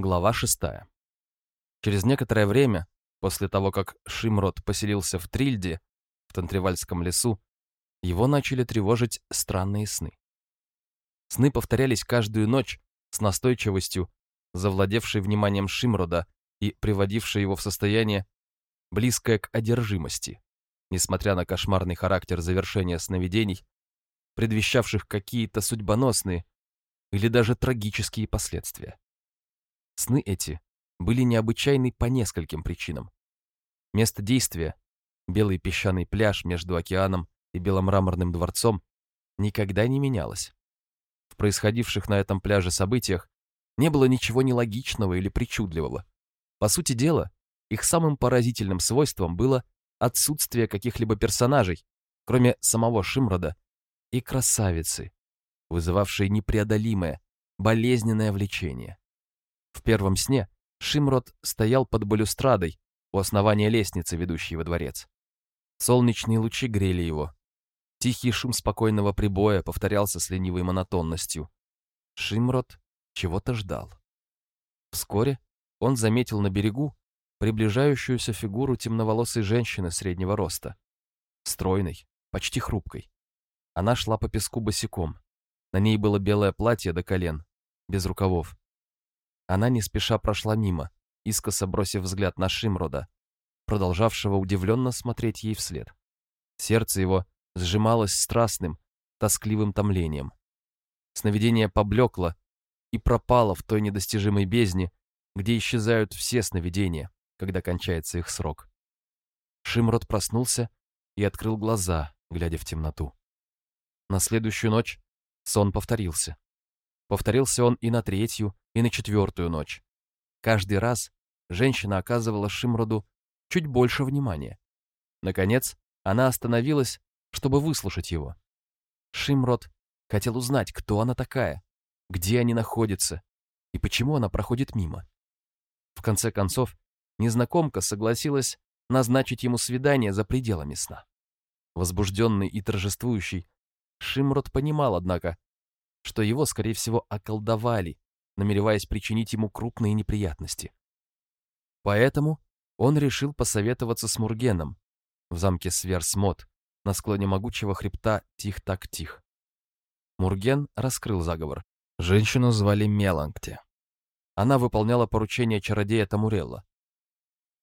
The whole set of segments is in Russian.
Глава шестая. Через некоторое время, после того, как Шимрод поселился в Трильде, в Тантривальском лесу, его начали тревожить странные сны. Сны повторялись каждую ночь с настойчивостью, завладевшей вниманием Шимрода и приводившей его в состояние, близкое к одержимости, несмотря на кошмарный характер завершения сновидений, предвещавших какие-то судьбоносные или даже трагические последствия. Сны эти были необычайны по нескольким причинам. Место действия, белый песчаный пляж между океаном и беломраморным дворцом, никогда не менялось. В происходивших на этом пляже событиях не было ничего нелогичного или причудливого. По сути дела, их самым поразительным свойством было отсутствие каких-либо персонажей, кроме самого Шимрода и красавицы, вызывавшей непреодолимое, болезненное влечение. В первом сне Шимрот стоял под балюстрадой у основания лестницы, ведущей во дворец. Солнечные лучи грели его. Тихий шум спокойного прибоя повторялся с ленивой монотонностью. Шимрот чего-то ждал. Вскоре он заметил на берегу приближающуюся фигуру темноволосой женщины среднего роста. Стройной, почти хрупкой. Она шла по песку босиком. На ней было белое платье до колен, без рукавов. Она не спеша прошла мимо, искоса бросив взгляд на Шимрода, продолжавшего удивленно смотреть ей вслед. Сердце его сжималось страстным, тоскливым томлением. Сновидение поблекло и пропало в той недостижимой бездне, где исчезают все сновидения, когда кончается их срок. Шимрод проснулся и открыл глаза, глядя в темноту. На следующую ночь сон повторился. Повторился он и на третью, и на четвертую ночь. Каждый раз женщина оказывала Шимроду чуть больше внимания. Наконец, она остановилась, чтобы выслушать его. Шимрод хотел узнать, кто она такая, где они находятся и почему она проходит мимо. В конце концов, незнакомка согласилась назначить ему свидание за пределами сна. Возбужденный и торжествующий, Шимрод понимал, однако, что его, скорее всего, околдовали, намереваясь причинить ему крупные неприятности. Поэтому он решил посоветоваться с Мургеном в замке Сверсмот на склоне могучего хребта Тих-Так-Тих. Мурген раскрыл заговор. Женщину звали Меланкте. Она выполняла поручение чародея Тамурелла.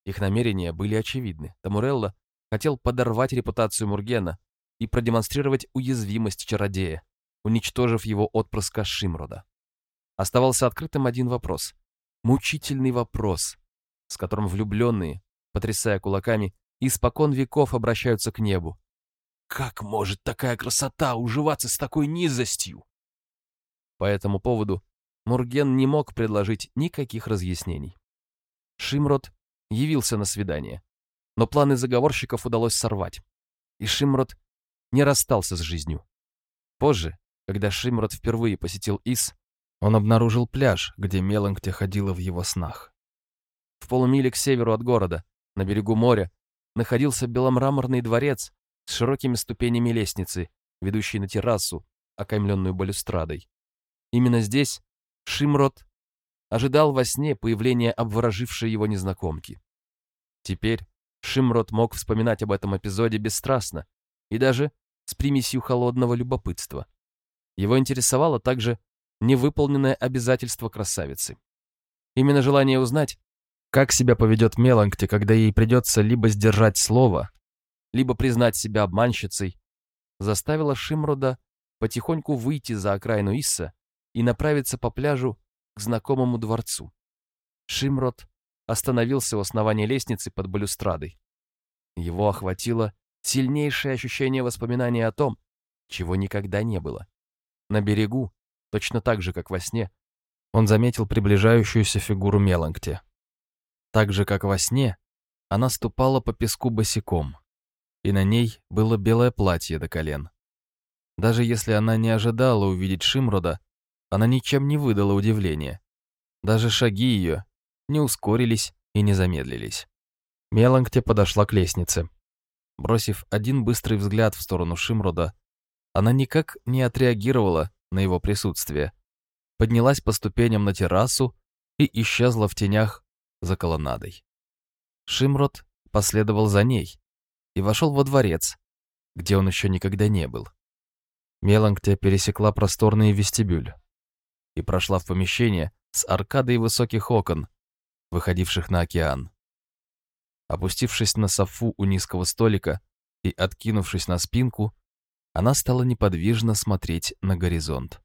Их намерения были очевидны. Тамурелла хотел подорвать репутацию Мургена и продемонстрировать уязвимость чародея, уничтожив его отпрыска Шимрода. Оставался открытым один вопрос. Мучительный вопрос, с которым влюбленные, потрясая кулаками, испокон веков обращаются к небу. Как может такая красота уживаться с такой низостью? По этому поводу Мурген не мог предложить никаких разъяснений. Шимрод явился на свидание, но планы заговорщиков удалось сорвать, и Шимрод не расстался с жизнью. Позже, когда Шимрот впервые посетил Ис, он обнаружил пляж, где Меланкте ходила в его снах. В полумиле к северу от города, на берегу моря, находился беломраморный дворец с широкими ступенями лестницы, ведущей на террасу, окаймленную балюстрадой. Именно здесь Шимрот ожидал во сне появления обворожившей его незнакомки. Теперь Шимрот мог вспоминать об этом эпизоде бесстрастно и даже с примесью холодного любопытства. Его интересовало также невыполненное обязательство красавицы. Именно желание узнать, как себя поведет Меланкти, когда ей придется либо сдержать слово, либо признать себя обманщицей, заставило Шимрода потихоньку выйти за окраину Исса и направиться по пляжу к знакомому дворцу. Шимрод остановился у основания лестницы под балюстрадой. Его охватило сильнейшее ощущение воспоминания о том, чего никогда не было. На берегу, точно так же, как во сне, он заметил приближающуюся фигуру Меланкте. Так же, как во сне, она ступала по песку босиком, и на ней было белое платье до колен. Даже если она не ожидала увидеть Шимрода, она ничем не выдала удивления. Даже шаги ее не ускорились и не замедлились. Меланкте подошла к лестнице. Бросив один быстрый взгляд в сторону Шимрода, она никак не отреагировала на его присутствие. Поднялась по ступеням на террасу и исчезла в тенях за колоннадой. Шимрот последовал за ней и вошел во дворец, где он еще никогда не был. Меланктя пересекла просторный вестибюль и прошла в помещение с аркадой высоких окон, выходивших на океан. Опустившись на софу у низкого столика и откинувшись на спинку, она стала неподвижно смотреть на горизонт.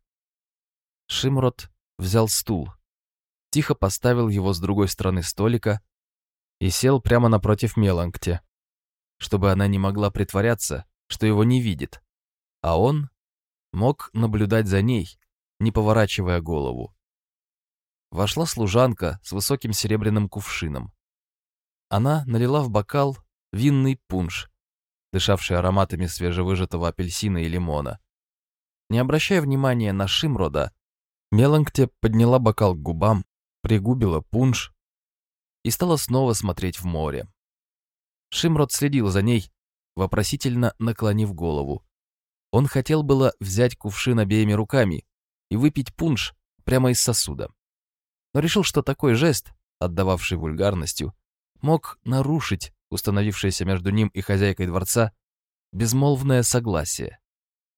Шимрот взял стул, тихо поставил его с другой стороны столика и сел прямо напротив Меланкте, чтобы она не могла притворяться, что его не видит, а он мог наблюдать за ней, не поворачивая голову. Вошла служанка с высоким серебряным кувшином. Она налила в бокал винный пунш, дышавший ароматами свежевыжатого апельсина и лимона. Не обращая внимания на Шимрода, Меланкте подняла бокал к губам, пригубила пунш и стала снова смотреть в море. Шимрод следил за ней, вопросительно наклонив голову. Он хотел было взять кувшин обеими руками и выпить пунш прямо из сосуда. Но решил, что такой жест, отдававший вульгарностью, мог нарушить установившееся между ним и хозяйкой дворца безмолвное согласие.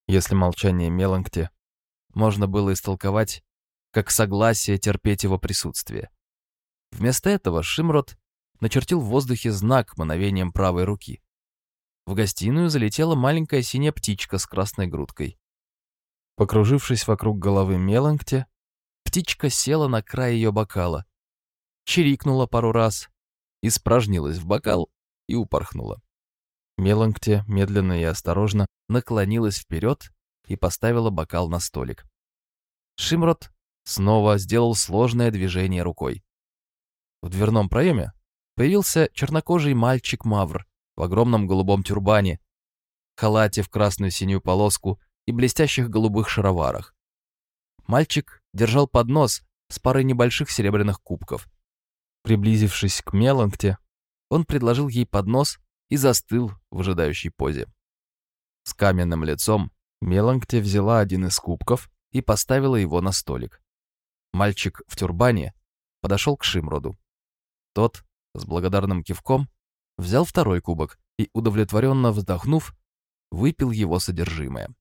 Если молчание Меланкте можно было истолковать как согласие терпеть его присутствие. Вместо этого Шимрот начертил в воздухе знак мановением правой руки. В гостиную залетела маленькая синяя птичка с красной грудкой. Покружившись вокруг головы Меланкте, птичка села на край ее бокала, чирикнула пару раз, испражнилась в бокал и упорхнула. Меланкте медленно и осторожно наклонилась вперед и поставила бокал на столик. Шимрот снова сделал сложное движение рукой. В дверном проеме появился чернокожий мальчик-мавр в огромном голубом тюрбане, халате в красную синюю полоску и блестящих голубых шароварах. Мальчик держал поднос с парой небольших серебряных кубков. Приблизившись к Меланкте, он предложил ей поднос и застыл в ожидающей позе. С каменным лицом Меланкте взяла один из кубков и поставила его на столик. Мальчик в тюрбане подошел к Шимроду. Тот, с благодарным кивком, взял второй кубок и, удовлетворенно вздохнув, выпил его содержимое.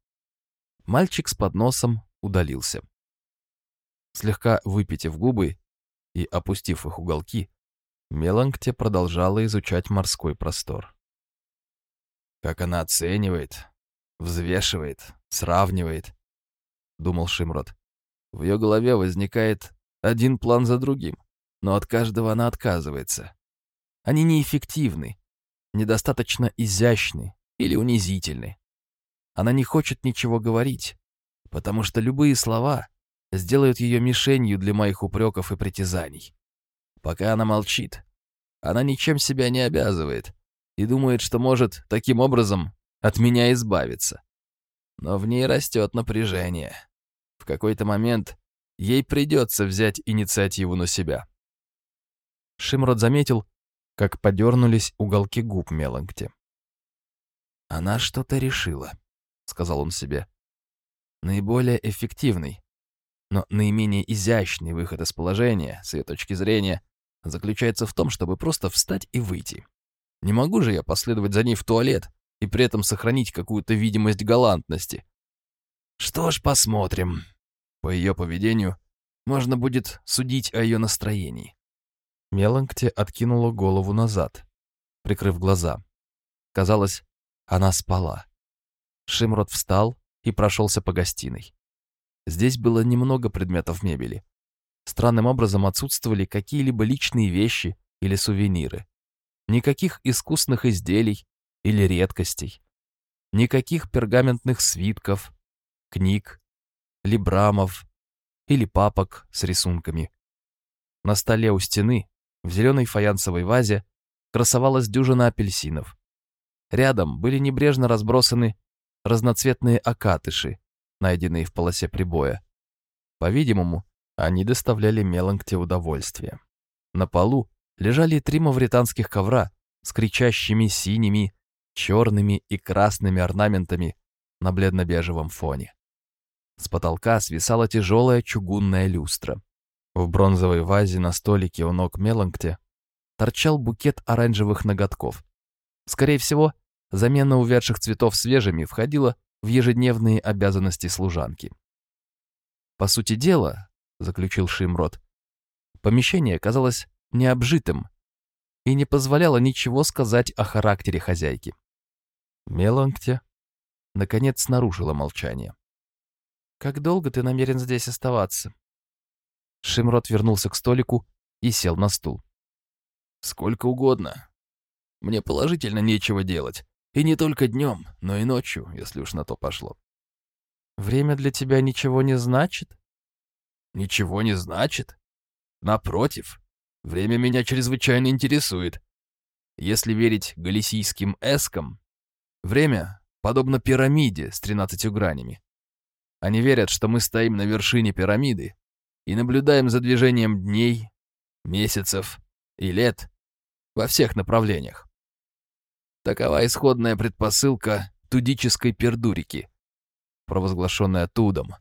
Мальчик с подносом удалился. Слегка выпитив губы и опустив их уголки, Меланкте продолжала изучать морской простор. «Как она оценивает, взвешивает, сравнивает», — думал Шимрот. В ее голове возникает один план за другим, но от каждого она отказывается. Они неэффективны, недостаточно изящны или унизительны. Она не хочет ничего говорить, потому что любые слова сделают ее мишенью для моих упреков и притязаний. Пока она молчит, она ничем себя не обязывает и думает, что может таким образом от меня избавиться. Но в ней растет напряжение. В какой-то момент ей придется взять инициативу на себя. Шимрот заметил, как подернулись уголки губ Меланкти. «Она что-то решила», — сказал он себе. «Наиболее эффективный, но наименее изящный выход из положения, с ее точки зрения, заключается в том, чтобы просто встать и выйти. Не могу же я последовать за ней в туалет и при этом сохранить какую-то видимость галантности. Что ж, посмотрим. По ее поведению можно будет судить о ее настроении. Меланкте откинула голову назад, прикрыв глаза. Казалось, она спала. Шимрот встал и прошелся по гостиной. Здесь было немного предметов мебели. Странным образом отсутствовали какие-либо личные вещи или сувениры. Никаких искусных изделий или редкостей. Никаких пергаментных свитков, книг, либрамов или папок с рисунками. На столе у стены в зеленой фаянсовой вазе красовалась дюжина апельсинов. Рядом были небрежно разбросаны разноцветные окатыши, найденные в полосе прибоя. По-видимому, они доставляли Меланкте удовольствие. На полу лежали три мавританских ковра с кричащими синими, черными и красными орнаментами на бледно-бежевом фоне. С потолка свисала тяжелая чугунная люстра. В бронзовой вазе на столике у ног Меланкте торчал букет оранжевых ноготков. Скорее всего, замена увядших цветов свежими входила в ежедневные обязанности служанки. По сути дела, заключил Шимрот, помещение казалось необжитым и не позволяло ничего сказать о характере хозяйки. Меланкте, наконец, нарушила молчание. «Как долго ты намерен здесь оставаться?» Шимрот вернулся к столику и сел на стул. «Сколько угодно. Мне положительно нечего делать. И не только днем, но и ночью, если уж на то пошло. Время для тебя ничего не значит? Ничего не значит? Напротив, время меня чрезвычайно интересует. Если верить галисийским эскам, время подобно пирамиде с тринадцатью гранями. Они верят, что мы стоим на вершине пирамиды и наблюдаем за движением дней, месяцев и лет во всех направлениях. Такова исходная предпосылка тудической пердурики, провозглашенная Тудом,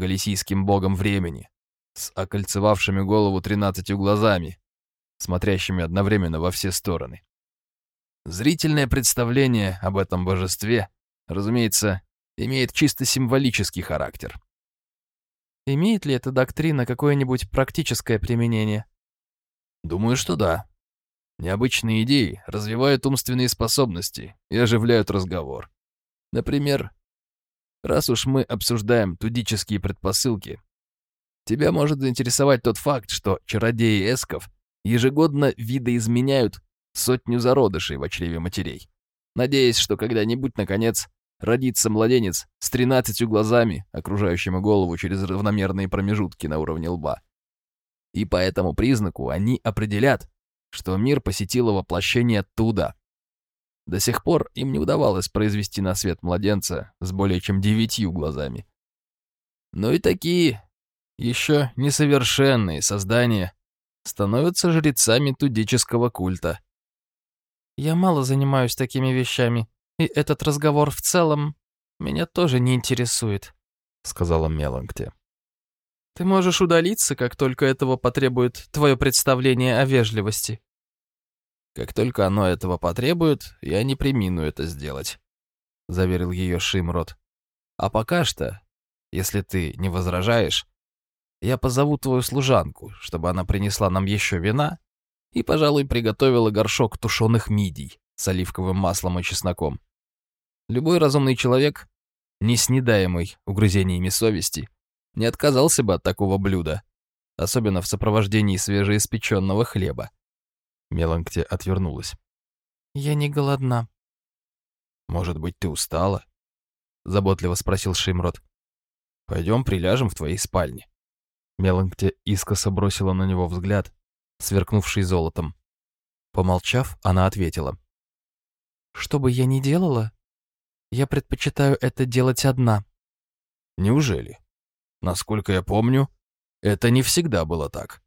галисийским богом времени, с окольцевавшими голову тринадцатью глазами, смотрящими одновременно во все стороны. Зрительное представление об этом божестве, разумеется, имеет чисто символический характер. Имеет ли эта доктрина какое-нибудь практическое применение? Думаю, что да. Необычные идеи развивают умственные способности и оживляют разговор. Например, раз уж мы обсуждаем тудические предпосылки, тебя может заинтересовать тот факт, что чародеи эсков ежегодно видоизменяют сотню зародышей в чреве матерей, надеясь, что когда-нибудь, наконец, родится младенец с тринадцатью глазами, окружающими голову через равномерные промежутки на уровне лба. И по этому признаку они определят, что мир посетило воплощение оттуда. До сих пор им не удавалось произвести на свет младенца с более чем девятью глазами. Но и такие, еще несовершенные создания становятся жрецами тудического культа. Я мало занимаюсь такими вещами, и этот разговор в целом меня тоже не интересует, сказала Меланкте. Ты можешь удалиться, как только этого потребует твое представление о вежливости. Как только оно этого потребует, я не примину это сделать, заверил ее Шимрот. А пока что, если ты не возражаешь, я позову твою служанку, чтобы она принесла нам еще вина и, пожалуй, приготовила горшок тушеных мидий с оливковым маслом и чесноком. Любой разумный человек, не снедаемый угрызениями совести, не отказался бы от такого блюда, особенно в сопровождении свежеиспеченного хлеба. Меланкте отвернулась. «Я не голодна». «Может быть, ты устала?» — заботливо спросил Шимрот. «Пойдем приляжем в твоей спальне». Меланкте искоса бросила на него взгляд, сверкнувший золотом. Помолчав, она ответила. «Что бы я ни делала, я предпочитаю это делать одна». «Неужели?» Насколько я помню, это не всегда было так.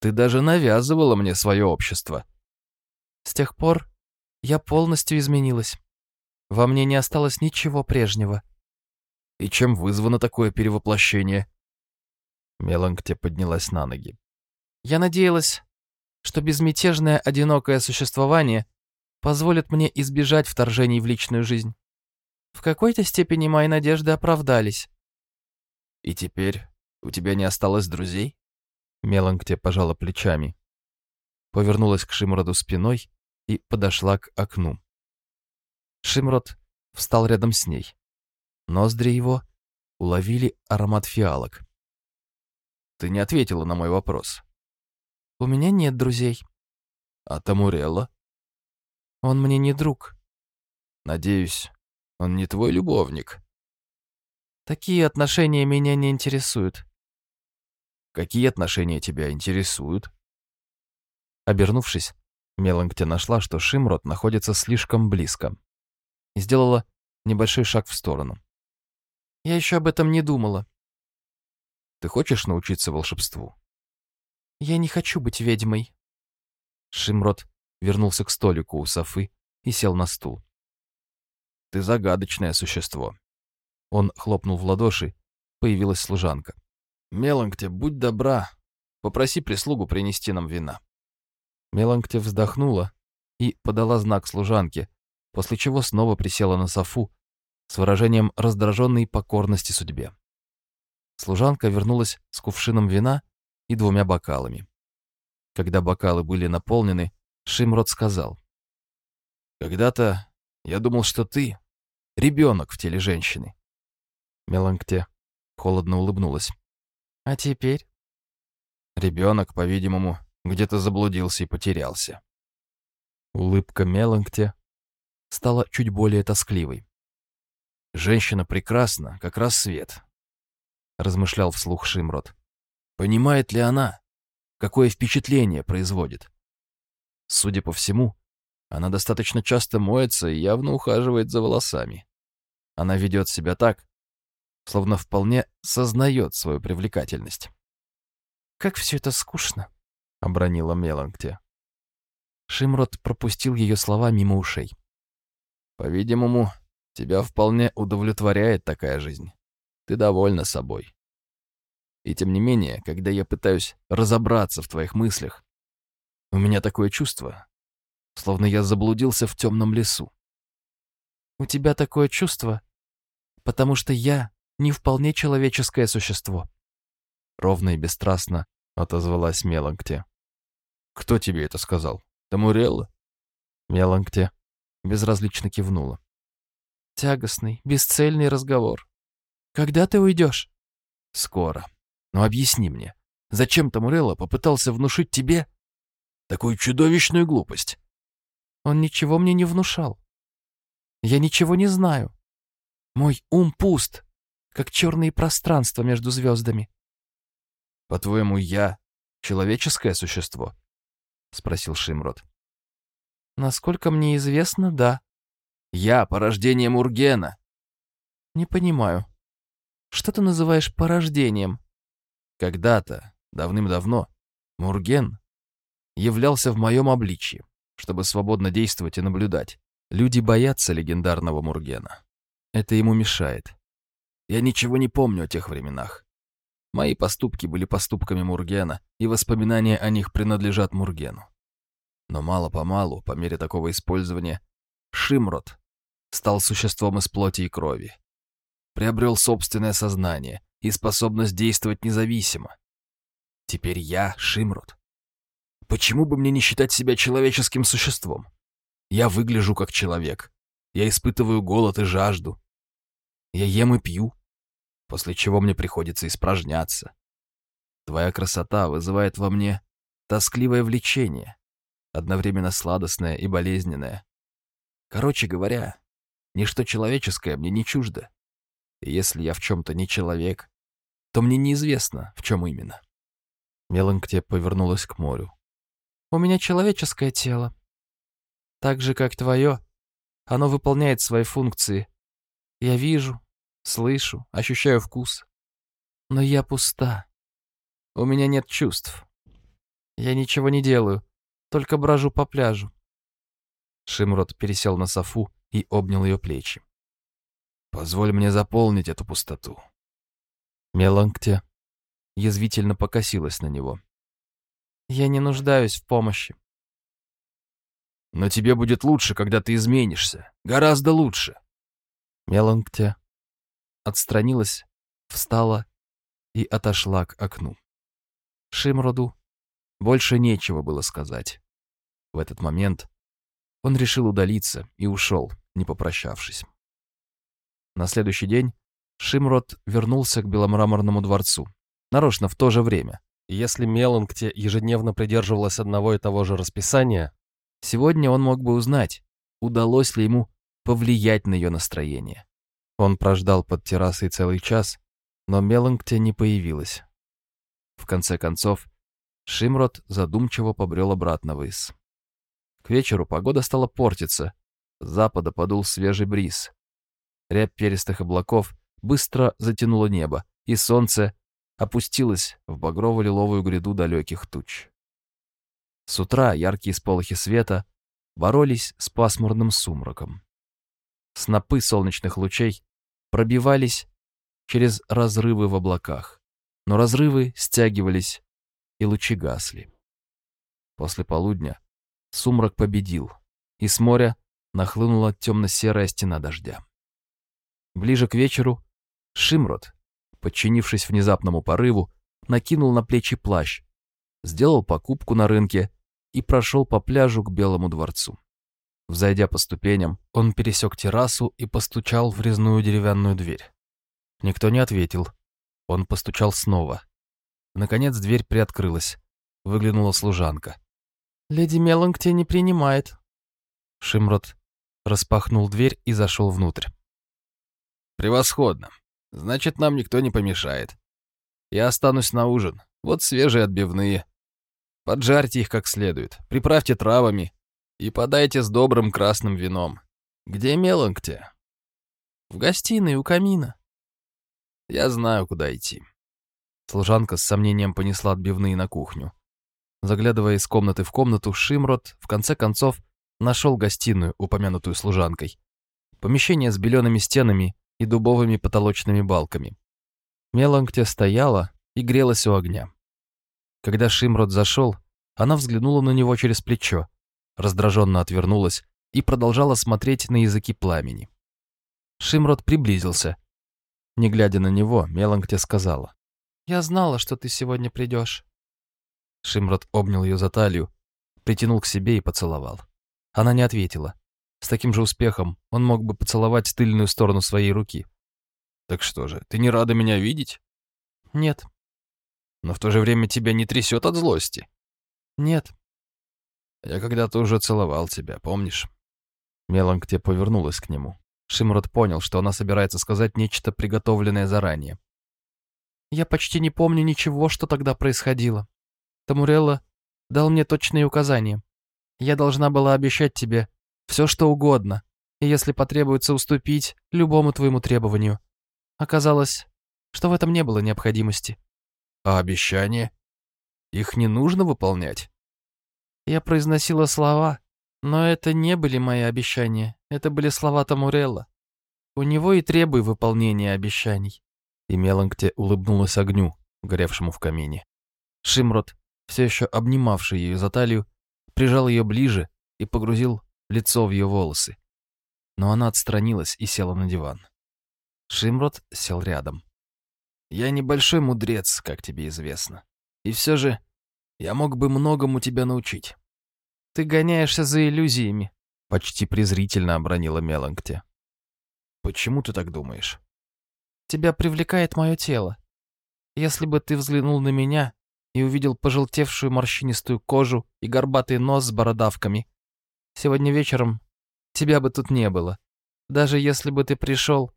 Ты даже навязывала мне свое общество. С тех пор я полностью изменилась. Во мне не осталось ничего прежнего. И чем вызвано такое перевоплощение? Меланкте поднялась на ноги. Я надеялась, что безмятежное одинокое существование позволит мне избежать вторжений в личную жизнь. В какой-то степени мои надежды оправдались. «И теперь у тебя не осталось друзей?» Меланкте пожала плечами. Повернулась к Шимроду спиной и подошла к окну. Шимрод встал рядом с ней. Ноздри его уловили аромат фиалок. «Ты не ответила на мой вопрос». «У меня нет друзей». «А Тамурелла?» «Он мне не друг». «Надеюсь, он не твой любовник?» Такие отношения меня не интересуют. Какие отношения тебя интересуют? Обернувшись, Меланкте нашла, что Шимрот находится слишком близко, и сделала небольшой шаг в сторону. Я еще об этом не думала. Ты хочешь научиться волшебству? Я не хочу быть ведьмой. Шимрот вернулся к столику у Софы и сел на стул. Ты загадочное существо. Он хлопнул в ладоши. Появилась служанка. «Меланкте, будь добра, попроси прислугу принести нам вина». Меланкте вздохнула и подала знак служанке, после чего снова присела на софу с выражением раздраженной покорности судьбе. Служанка вернулась с кувшином вина и двумя бокалами. Когда бокалы были наполнены, Шимрот сказал. «Когда-то я думал, что ты — ребенок в теле женщины». Меланкте холодно улыбнулась. «А теперь?» Ребенок, по-видимому, где-то заблудился и потерялся. Улыбка Меланкте стала чуть более тоскливой. «Женщина прекрасна, как рассвет», — размышлял вслух Шимрот. «Понимает ли она, какое впечатление производит? Судя по всему, она достаточно часто моется и явно ухаживает за волосами. Она ведет себя так, словно вполне сознает свою привлекательность». «Как все это скучно», — обронила Меланкте. Шимрот пропустил ее слова мимо ушей. «По-видимому, тебя вполне удовлетворяет такая жизнь. Ты довольна собой. И тем не менее, когда я пытаюсь разобраться в твоих мыслях, у меня такое чувство, словно я заблудился в темном лесу. У тебя такое чувство, потому что я не вполне человеческое существо. Ровно и бесстрастно отозвалась Меланкте. «Кто тебе это сказал? Тамурелла?» Меланкте безразлично кивнула. «Тягостный, бесцельный разговор. Когда ты уйдешь?» «Скоро. Но объясни мне, зачем Тамурелла попытался внушить тебе такую чудовищную глупость?» «Он ничего мне не внушал. Я ничего не знаю. Мой ум пуст, как черные пространства между звездами. «По-твоему, я человеческое существо?» — спросил Шимрот. «Насколько мне известно, да». «Я — порождение Мургена». «Не понимаю. Что ты называешь порождением?» «Когда-то, давным-давно, Мурген являлся в моем обличье, чтобы свободно действовать и наблюдать. Люди боятся легендарного Мургена. Это ему мешает. Я ничего не помню о тех временах. Мои поступки были поступками Мургена, и воспоминания о них принадлежат Мургену. Но мало-помалу, по мере такого использования, Шимрот стал существом из плоти и крови. Приобрел собственное сознание и способность действовать независимо. Теперь я Шимрот. Почему бы мне не считать себя человеческим существом? Я выгляжу как человек. Я испытываю голод и жажду. Я ем и пью после чего мне приходится испражняться. Твоя красота вызывает во мне тоскливое влечение, одновременно сладостное и болезненное. Короче говоря, ничто человеческое мне не чуждо. И если я в чем-то не человек, то мне неизвестно, в чем именно. Меланкте повернулась к морю. «У меня человеческое тело. Так же, как твое, оно выполняет свои функции. Я вижу, слышу, ощущаю вкус. Но я пуста. У меня нет чувств. Я ничего не делаю, только брожу по пляжу. Шимрот пересел на софу и обнял ее плечи. «Позволь мне заполнить эту пустоту». Меланкте язвительно покосилась на него. «Я не нуждаюсь в помощи». «Но тебе будет лучше, когда ты изменишься. Гораздо лучше». Меланкте отстранилась, встала и отошла к окну. Шимроду больше нечего было сказать. В этот момент он решил удалиться и ушел, не попрощавшись. На следующий день Шимрод вернулся к Беломраморному дворцу, нарочно в то же время. Если Меланкте ежедневно придерживалась одного и того же расписания, сегодня он мог бы узнать, удалось ли ему повлиять на ее настроение. Он прождал под террасой целый час, но Меланкте не появилась. В конце концов, Шимрот задумчиво побрел обратно вниз. К вечеру погода стала портиться, с запада подул свежий бриз. Рябь перистых облаков быстро затянуло небо, и солнце опустилось в багрово-лиловую гряду далеких туч. С утра яркие сполохи света боролись с пасмурным сумраком. Снопы солнечных лучей пробивались через разрывы в облаках. Но разрывы стягивались и лучи гасли. После полудня сумрак победил, и с моря нахлынула темно-серая стена дождя. Ближе к вечеру Шимрот, подчинившись внезапному порыву, накинул на плечи плащ, сделал покупку на рынке и прошел по пляжу к Белому дворцу. Взойдя по ступеням, он пересек террасу и постучал в резную деревянную дверь. Никто не ответил. Он постучал снова. Наконец дверь приоткрылась. Выглянула служанка. «Леди Меланг не принимает». Шимрот распахнул дверь и зашел внутрь. «Превосходно. Значит, нам никто не помешает. Я останусь на ужин. Вот свежие отбивные. Поджарьте их как следует, приправьте травами и подайте с добрым красным вином. Где Меланкте?» «В гостиной у камина». «Я знаю, куда идти». Служанка с сомнением понесла отбивные на кухню. Заглядывая из комнаты в комнату, Шимрот, в конце концов, нашел гостиную, упомянутую служанкой. Помещение с белеными стенами и дубовыми потолочными балками. Меланкте стояла и грелась у огня. Когда Шимрот зашел, она взглянула на него через плечо, раздраженно отвернулась и продолжала смотреть на языки пламени. Шимрот приблизился. Не глядя на него, Меланкте сказала. «Я знала, что ты сегодня придешь. Шимрот обнял ее за талию, притянул к себе и поцеловал. Она не ответила. С таким же успехом он мог бы поцеловать тыльную сторону своей руки. «Так что же, ты не рада меня видеть?» «Нет». «Но в то же время тебя не трясет от злости?» «Нет». «Я когда-то уже целовал тебя, помнишь?» Меланкте повернулась к нему. Шимрот понял, что она собирается сказать нечто приготовленное заранее. «Я почти не помню ничего, что тогда происходило. Тамурелла дал мне точные указания. Я должна была обещать тебе все, что угодно, и если потребуется уступить любому твоему требованию. Оказалось, что в этом не было необходимости. А обещания? Их не нужно выполнять? Я произносила слова, но это не были мои обещания, это были слова Тамурелла. У него и требуй выполнения обещаний. И Меланкте улыбнулась огню, горевшему в камине. Шимрот все еще обнимавший ее за талию, прижал ее ближе и погрузил лицо в ее волосы. Но она отстранилась и села на диван. Шимрот сел рядом. «Я небольшой мудрец, как тебе известно. И все же я мог бы многому тебя научить. Ты гоняешься за иллюзиями», — почти презрительно обронила Меланкте. «Почему ты так думаешь?» «Тебя привлекает мое тело. Если бы ты взглянул на меня, и увидел пожелтевшую морщинистую кожу и горбатый нос с бородавками. Сегодня вечером тебя бы тут не было. Даже если бы ты пришел,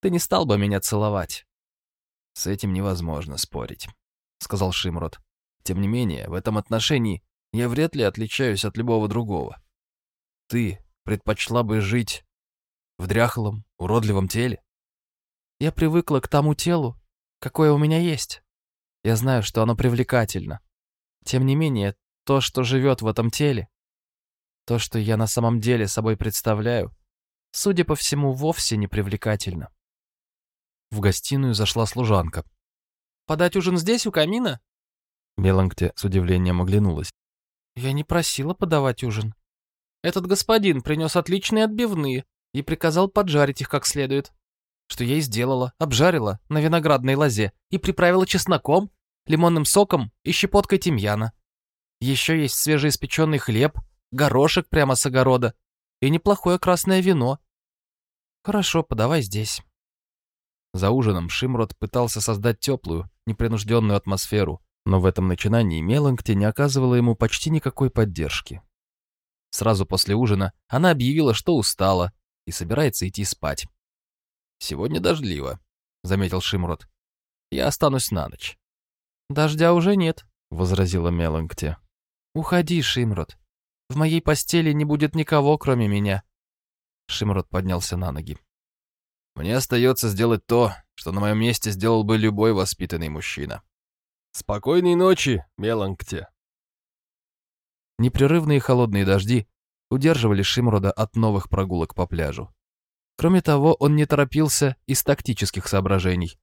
ты не стал бы меня целовать. С этим невозможно спорить, сказал Шимрот. Тем не менее, в этом отношении я вряд ли отличаюсь от любого другого. Ты предпочла бы жить в дряхлом, уродливом теле? Я привыкла к тому телу, какое у меня есть. Я знаю, что оно привлекательно. Тем не менее, то, что живет в этом теле, то, что я на самом деле собой представляю, судя по всему, вовсе не привлекательно. В гостиную зашла служанка. «Подать ужин здесь, у камина?» Меланкте с удивлением оглянулась. «Я не просила подавать ужин. Этот господин принес отличные отбивные и приказал поджарить их как следует что я и сделала, обжарила на виноградной лозе и приправила чесноком, лимонным соком и щепоткой тимьяна. Еще есть свежеиспеченный хлеб, горошек прямо с огорода и неплохое красное вино. Хорошо, подавай здесь. За ужином Шимрот пытался создать теплую, непринужденную атмосферу, но в этом начинании Меланкти не оказывала ему почти никакой поддержки. Сразу после ужина она объявила, что устала и собирается идти спать. «Сегодня дождливо», — заметил Шимрот. «Я останусь на ночь». «Дождя уже нет», — возразила Меланкте. «Уходи, Шимрот. В моей постели не будет никого, кроме меня». Шимрот поднялся на ноги. «Мне остается сделать то, что на моем месте сделал бы любой воспитанный мужчина. Спокойной ночи, Меланкте». Непрерывные холодные дожди удерживали Шимрода от новых прогулок по пляжу. Кроме того, он не торопился из тактических соображений.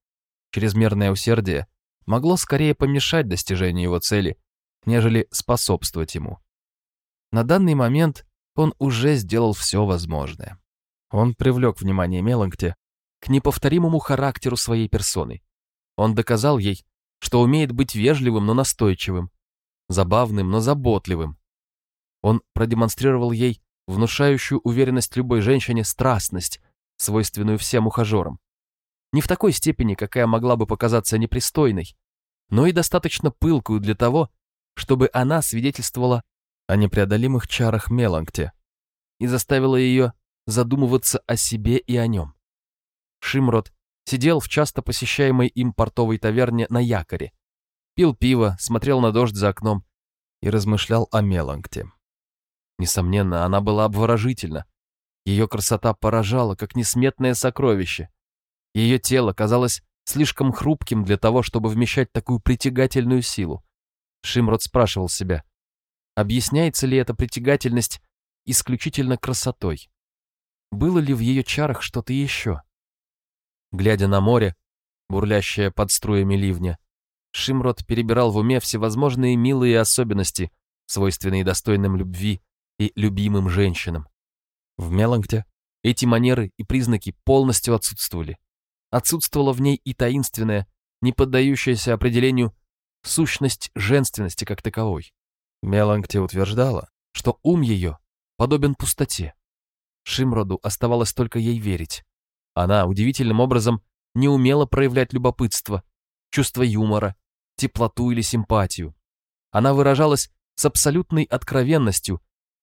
Чрезмерное усердие могло скорее помешать достижению его цели, нежели способствовать ему. На данный момент он уже сделал все возможное. Он привлек внимание Меланкте к неповторимому характеру своей персоны. Он доказал ей, что умеет быть вежливым, но настойчивым, забавным, но заботливым. Он продемонстрировал ей внушающую уверенность любой женщине страстность, свойственную всем ухажерам. Не в такой степени, какая могла бы показаться непристойной, но и достаточно пылкую для того, чтобы она свидетельствовала о непреодолимых чарах Меланкте и заставила ее задумываться о себе и о нем. Шимрот сидел в часто посещаемой им портовой таверне на якоре, пил пиво, смотрел на дождь за окном и размышлял о Меланкте. Несомненно, она была обворожительна. Ее красота поражала, как несметное сокровище. Ее тело казалось слишком хрупким для того, чтобы вмещать такую притягательную силу. Шимрот спрашивал себя, объясняется ли эта притягательность исключительно красотой? Было ли в ее чарах что-то еще? Глядя на море, бурлящее под струями ливня, Шимрот перебирал в уме всевозможные милые особенности, свойственные достойным любви и любимым женщинам. В Меланкте эти манеры и признаки полностью отсутствовали. Отсутствовала в ней и таинственная, не поддающаяся определению, сущность женственности как таковой. Меланкте утверждала, что ум ее подобен пустоте. Шимроду оставалось только ей верить. Она удивительным образом не умела проявлять любопытство, чувство юмора, теплоту или симпатию. Она выражалась с абсолютной откровенностью,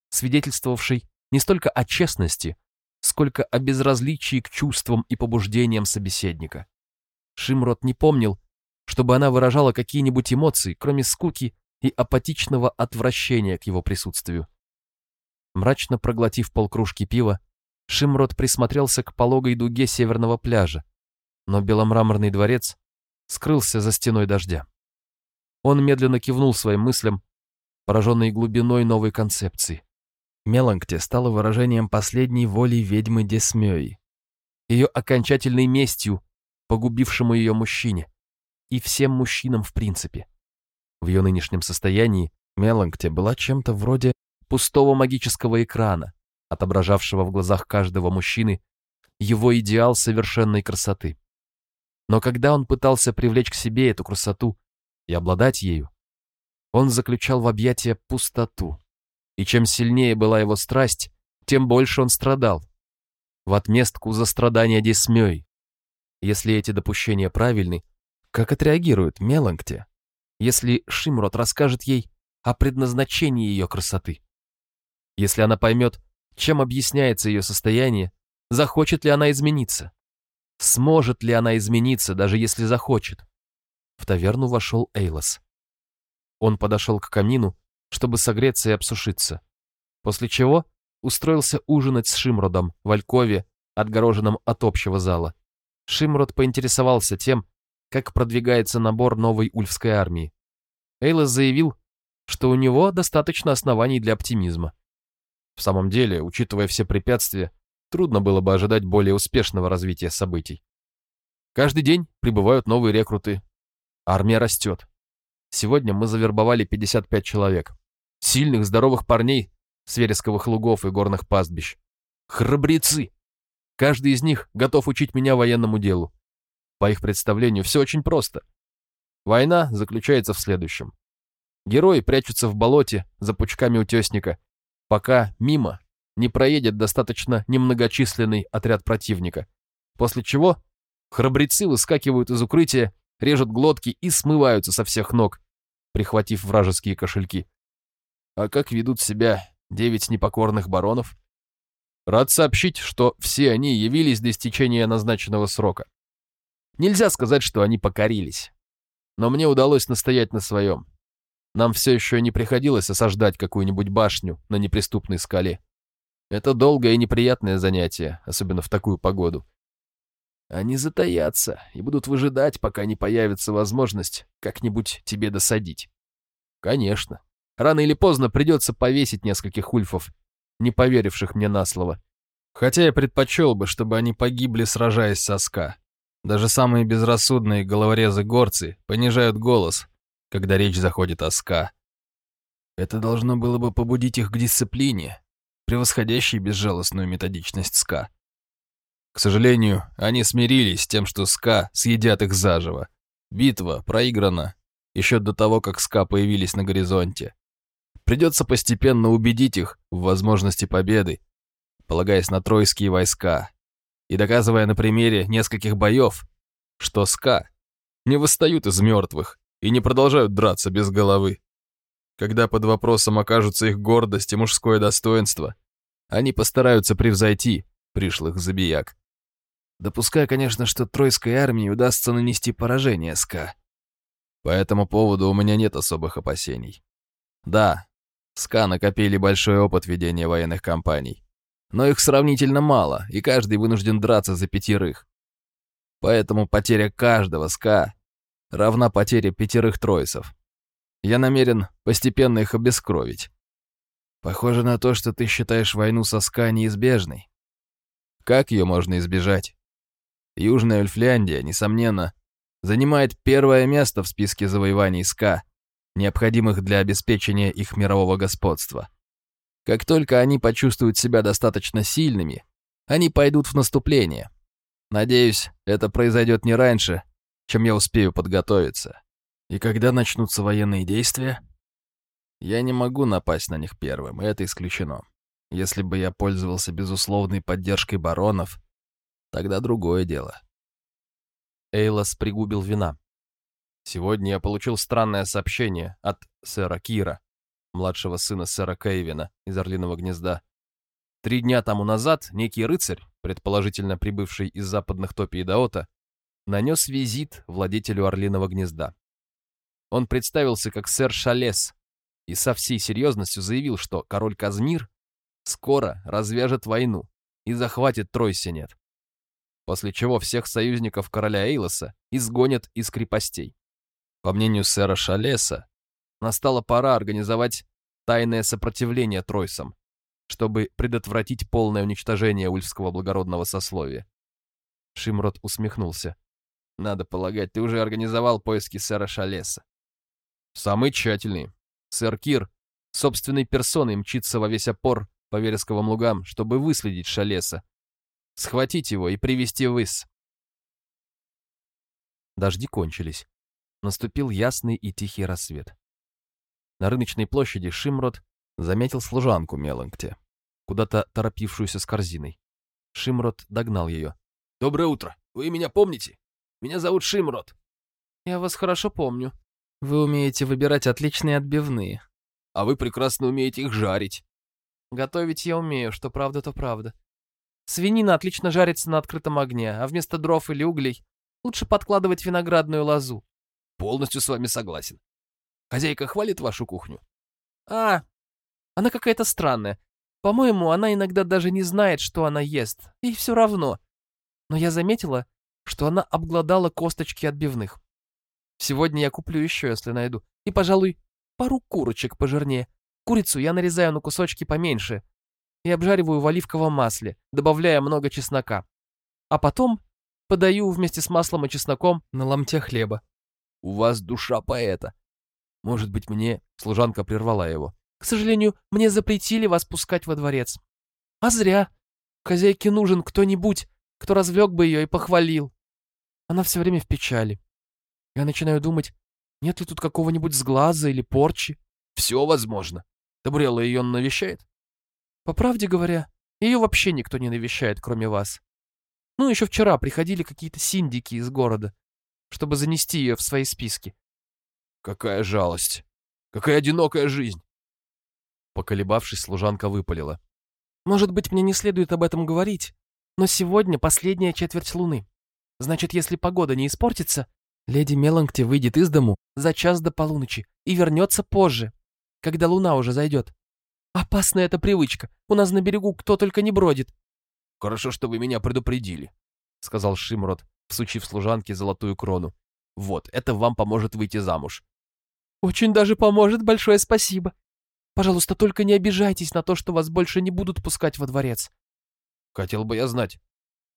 свидетельствовавшей не столько о честности, сколько о безразличии к чувствам и побуждениям собеседника. Шимрот не помнил, чтобы она выражала какие-нибудь эмоции, кроме скуки и апатичного отвращения к его присутствию. Мрачно проглотив полкружки пива, Шимрот присмотрелся к пологой дуге северного пляжа, но беломраморный дворец скрылся за стеной дождя. Он медленно кивнул своим мыслям, пораженный глубиной новой концепции. Меланкте стало выражением последней воли ведьмы Десмёи, ее окончательной местью, погубившему ее мужчине, и всем мужчинам в принципе. В ее нынешнем состоянии Меланкте была чем-то вроде пустого магического экрана, отображавшего в глазах каждого мужчины его идеал совершенной красоты. Но когда он пытался привлечь к себе эту красоту и обладать ею, он заключал в объятия пустоту. И чем сильнее была его страсть, тем больше он страдал. В отместку за страдания Десмёй. Если эти допущения правильны, как отреагирует Меланкте, если Шимрот расскажет ей о предназначении ее красоты? Если она поймет, чем объясняется ее состояние, захочет ли она измениться? Сможет ли она измениться, даже если захочет? В таверну вошел Эйлос. Он подошел к камину, чтобы согреться и обсушиться, после чего устроился ужинать с Шимродом в Алькове, отгороженном от общего зала. Шимрод поинтересовался тем, как продвигается набор новой ульфской армии. Эйлос заявил, что у него достаточно оснований для оптимизма. В самом деле, учитывая все препятствия, трудно было бы ожидать более успешного развития событий. Каждый день прибывают новые рекруты. Армия растет. Сегодня мы завербовали 55 человек. Сильных, здоровых парней с вересковых лугов и горных пастбищ. Храбрецы! Каждый из них готов учить меня военному делу. По их представлению, все очень просто. Война заключается в следующем. Герои прячутся в болоте за пучками утесника, пока мимо не проедет достаточно немногочисленный отряд противника, после чего храбрецы выскакивают из укрытия, режут глотки и смываются со всех ног, прихватив вражеские кошельки. А как ведут себя девять непокорных баронов? Рад сообщить, что все они явились до истечения назначенного срока. Нельзя сказать, что они покорились. Но мне удалось настоять на своем. Нам все еще не приходилось осаждать какую-нибудь башню на неприступной скале. Это долгое и неприятное занятие, особенно в такую погоду. Они затаятся и будут выжидать, пока не появится возможность как-нибудь тебе досадить. Конечно. Рано или поздно придется повесить нескольких ульфов, не поверивших мне на слово. Хотя я предпочел бы, чтобы они погибли, сражаясь со ска. Даже самые безрассудные головорезы-горцы понижают голос, когда речь заходит о ска. Это должно было бы побудить их к дисциплине, превосходящей безжалостную методичность ска. К сожалению, они смирились с тем, что ска съедят их заживо. Битва проиграна еще до того, как ска появились на горизонте. Придется постепенно убедить их в возможности победы, полагаясь на тройские войска, и доказывая на примере нескольких боев, что ска не восстают из мертвых и не продолжают драться без головы. Когда под вопросом окажутся их гордость и мужское достоинство, они постараются превзойти пришлых забияк. Допуская, конечно, что тройской армии удастся нанести поражение СКА. По этому поводу у меня нет особых опасений. Да, СКА накопили большой опыт ведения военных кампаний. Но их сравнительно мало, и каждый вынужден драться за пятерых. Поэтому потеря каждого СКА равна потере пятерых тройцев. Я намерен постепенно их обескровить. Похоже на то, что ты считаешь войну со СКА неизбежной. Как ее можно избежать? Южная Ульфляндия, несомненно, занимает первое место в списке завоеваний СКА, необходимых для обеспечения их мирового господства. Как только они почувствуют себя достаточно сильными, они пойдут в наступление. Надеюсь, это произойдет не раньше, чем я успею подготовиться. И когда начнутся военные действия? Я не могу напасть на них первым, это исключено. Если бы я пользовался безусловной поддержкой баронов, Тогда другое дело. Эйлас пригубил вина. Сегодня я получил странное сообщение от сэра Кира, младшего сына сэра Кейвина из Орлиного гнезда. Три дня тому назад некий рыцарь, предположительно прибывший из западных топий Даота, нанес визит владетелю Орлиного гнезда. Он представился как сэр Шалес и со всей серьезностью заявил, что король Казмир скоро развяжет войну и захватит Тройсенет после чего всех союзников короля Эйлоса изгонят из крепостей. По мнению сэра Шалеса, настала пора организовать тайное сопротивление Тройсам, чтобы предотвратить полное уничтожение ульфского благородного сословия. Шимрот усмехнулся. «Надо полагать, ты уже организовал поиски сэра Шалеса». «Самый тщательный. Сэр Кир собственной персоной мчится во весь опор по вересковым лугам, чтобы выследить Шалеса Схватить его и привести в Ис. Дожди кончились. Наступил ясный и тихий рассвет. На рыночной площади Шимрот заметил служанку Меланкте, куда-то торопившуюся с корзиной. Шимрот догнал ее. «Доброе утро! Вы меня помните? Меня зовут Шимрот!» «Я вас хорошо помню. Вы умеете выбирать отличные отбивные. А вы прекрасно умеете их жарить». «Готовить я умею, что правда, то правда. Свинина отлично жарится на открытом огне, а вместо дров или углей лучше подкладывать виноградную лозу. Полностью с вами согласен. Хозяйка хвалит вашу кухню? А, она какая-то странная. По-моему, она иногда даже не знает, что она ест. Ей все равно. Но я заметила, что она обглодала косточки отбивных. Сегодня я куплю еще, если найду. И, пожалуй, пару курочек пожирнее. Курицу я нарезаю на кусочки поменьше, и обжариваю в оливковом масле, добавляя много чеснока. А потом подаю вместе с маслом и чесноком на ломте хлеба. «У вас душа поэта. Может быть, мне...» — служанка прервала его. «К сожалению, мне запретили вас пускать во дворец. А зря. Хозяйке нужен кто-нибудь, кто развлек бы ее и похвалил. Она все время в печали. Я начинаю думать, нет ли тут какого-нибудь сглаза или порчи. Все возможно. Табурелла ее навещает? По правде говоря, ее вообще никто не навещает, кроме вас. Ну, еще вчера приходили какие-то синдики из города, чтобы занести ее в свои списки. Какая жалость! Какая одинокая жизнь! Поколебавшись, служанка выпалила. Может быть, мне не следует об этом говорить, но сегодня последняя четверть луны. Значит, если погода не испортится, леди Меланкти выйдет из дому за час до полуночи и вернется позже, когда луна уже зайдет. Опасная эта привычка. У нас на берегу кто только не бродит. Хорошо, что вы меня предупредили, сказал Шимрот, всучив служанке золотую крону. Вот, это вам поможет выйти замуж. Очень даже поможет, большое спасибо. Пожалуйста, только не обижайтесь на то, что вас больше не будут пускать во дворец. Хотел бы я знать,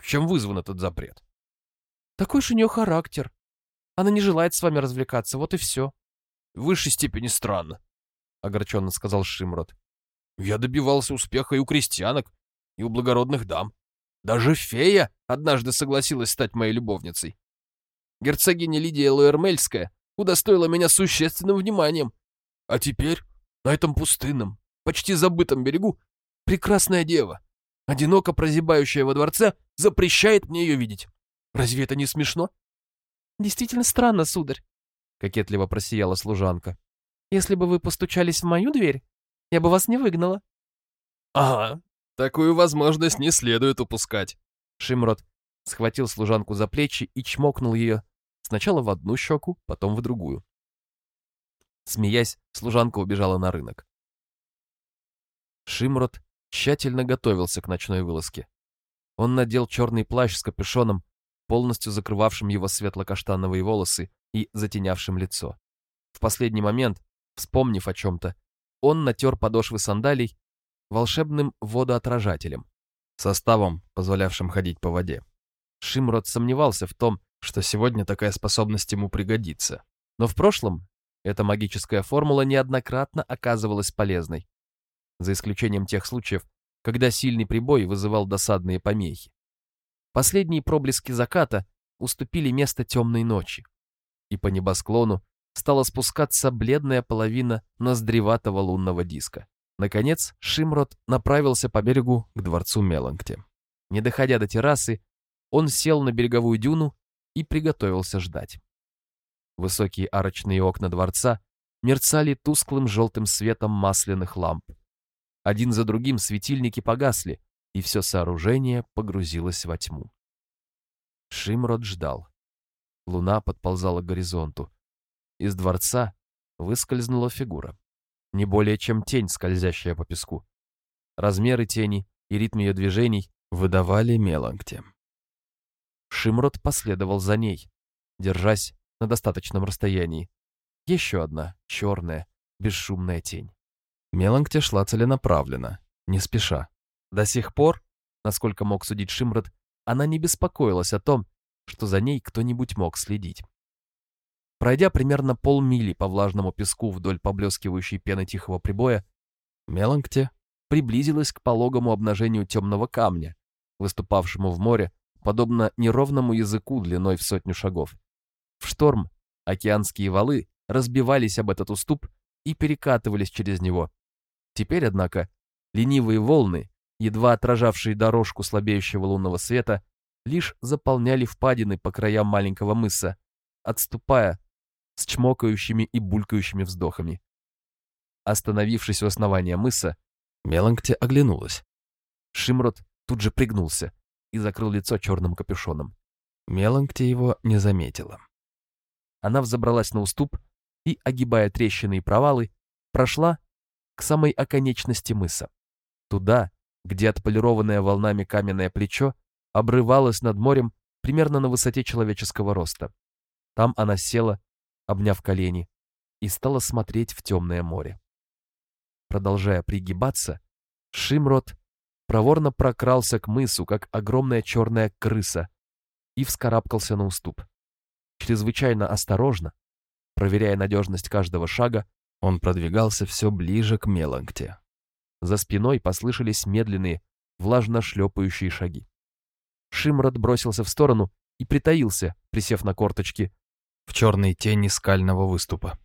чем вызван этот запрет. Такой уж у нее характер. Она не желает с вами развлекаться, вот и все. В высшей степени странно, — огорченно сказал Шимрот. Я добивался успеха и у крестьянок, и у благородных дам. Даже фея однажды согласилась стать моей любовницей. Герцогиня Лидия Луэрмельская удостоила меня существенным вниманием. А теперь на этом пустынном, почти забытом берегу прекрасная дева, одиноко прозябающая во дворце, запрещает мне ее видеть. Разве это не смешно? Действительно странно, сударь, — кокетливо просияла служанка. Если бы вы постучались в мою дверь, я бы вас не выгнала. Ага, такую возможность не следует упускать. Шимрот схватил служанку за плечи и чмокнул ее сначала в одну щеку, потом в другую. Смеясь, служанка убежала на рынок. Шимрот тщательно готовился к ночной вылазке. Он надел черный плащ с капюшоном, полностью закрывавшим его светло-каштановые волосы и затенявшим лицо. В последний момент, вспомнив о чем-то, он натер подошвы сандалий волшебным водоотражателем, составом, позволявшим ходить по воде. Шимрот сомневался в том, что сегодня такая способность ему пригодится. Но в прошлом эта магическая формула неоднократно оказывалась полезной, за исключением тех случаев, когда сильный прибой вызывал досадные помехи. Последние проблески заката уступили место темной ночи, и по небосклону стала спускаться бледная половина ноздреватого лунного диска. Наконец, Шимрот направился по берегу к дворцу Меланкте. Не доходя до террасы, он сел на береговую дюну и приготовился ждать. Высокие арочные окна дворца мерцали тусклым желтым светом масляных ламп. Один за другим светильники погасли, и все сооружение погрузилось во тьму. Шимрод ждал. Луна подползала к горизонту. Из дворца выскользнула фигура. Не более чем тень, скользящая по песку. Размеры тени и ритм ее движений выдавали Меланкте. Шимрот последовал за ней, держась на достаточном расстоянии. Еще одна черная, бесшумная тень. Меланкте шла целенаправленно, не спеша. До сих пор, насколько мог судить Шимрот, она не беспокоилась о том, что за ней кто-нибудь мог следить. Пройдя примерно полмили по влажному песку вдоль поблескивающей пены тихого прибоя, Меланкте приблизилась к пологому обнажению темного камня, выступавшему в море подобно неровному языку длиной в сотню шагов. В шторм океанские валы разбивались об этот уступ и перекатывались через него. Теперь, однако, ленивые волны, едва отражавшие дорожку слабеющего лунного света, лишь заполняли впадины по краям маленького мыса, отступая с чмокающими и булькающими вздохами. Остановившись у основания мыса, Меланкте оглянулась. Шимрот тут же пригнулся, и закрыл лицо черным капюшоном. Меланкти его не заметила. Она взобралась на уступ и, огибая трещины и провалы, прошла к самой оконечности мыса. Туда, где отполированное волнами каменное плечо обрывалось над морем примерно на высоте человеческого роста. Там она села, обняв колени, и стала смотреть в темное море. Продолжая пригибаться, Шимрот проворно прокрался к мысу, как огромная черная крыса, и вскарабкался на уступ. Чрезвычайно осторожно, проверяя надежность каждого шага, он продвигался все ближе к Меланкте. За спиной послышались медленные, влажно шлепающие шаги. Шимрот бросился в сторону и притаился, присев на корточки, в черной тени скального выступа.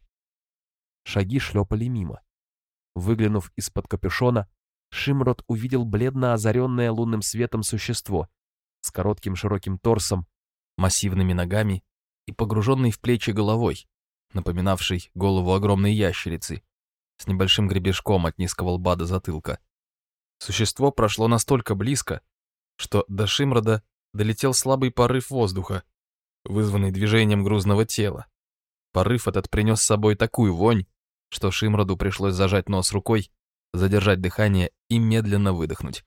Шаги шлепали мимо. Выглянув из-под капюшона, Шимрот увидел бледно озаренное лунным светом существо с коротким широким торсом, массивными ногами и погруженной в плечи головой, напоминавшей голову огромной ящерицы, с небольшим гребешком от низкого лба до затылка. Существо прошло настолько близко, что до Шимрода долетел слабый порыв воздуха, вызванный движением грузного тела. Порыв этот принес с собой такую вонь, что Шимроду пришлось зажать нос рукой задержать дыхание и медленно выдохнуть.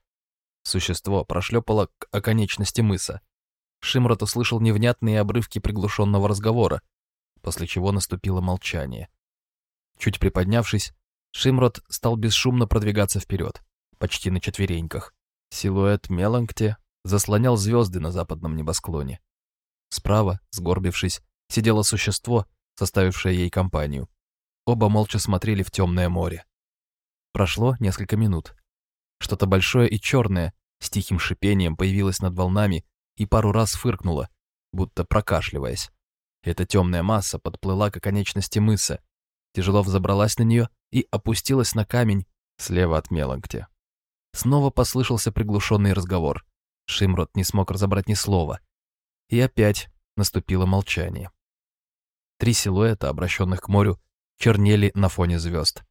Существо прошлепало к оконечности мыса. Шимрот услышал невнятные обрывки приглушенного разговора, после чего наступило молчание. Чуть приподнявшись, Шимрот стал бесшумно продвигаться вперед, почти на четвереньках. Силуэт Меланкте заслонял звезды на западном небосклоне. Справа, сгорбившись, сидело существо, составившее ей компанию. Оба молча смотрели в темное море. Прошло несколько минут. Что-то большое и черное с тихим шипением появилось над волнами и пару раз фыркнуло, будто прокашливаясь. Эта темная масса подплыла к оконечности мыса, тяжело взобралась на нее и опустилась на камень слева от Меланкте. Снова послышался приглушенный разговор. Шимрот не смог разобрать ни слова. И опять наступило молчание. Три силуэта, обращенных к морю, чернели на фоне звезд.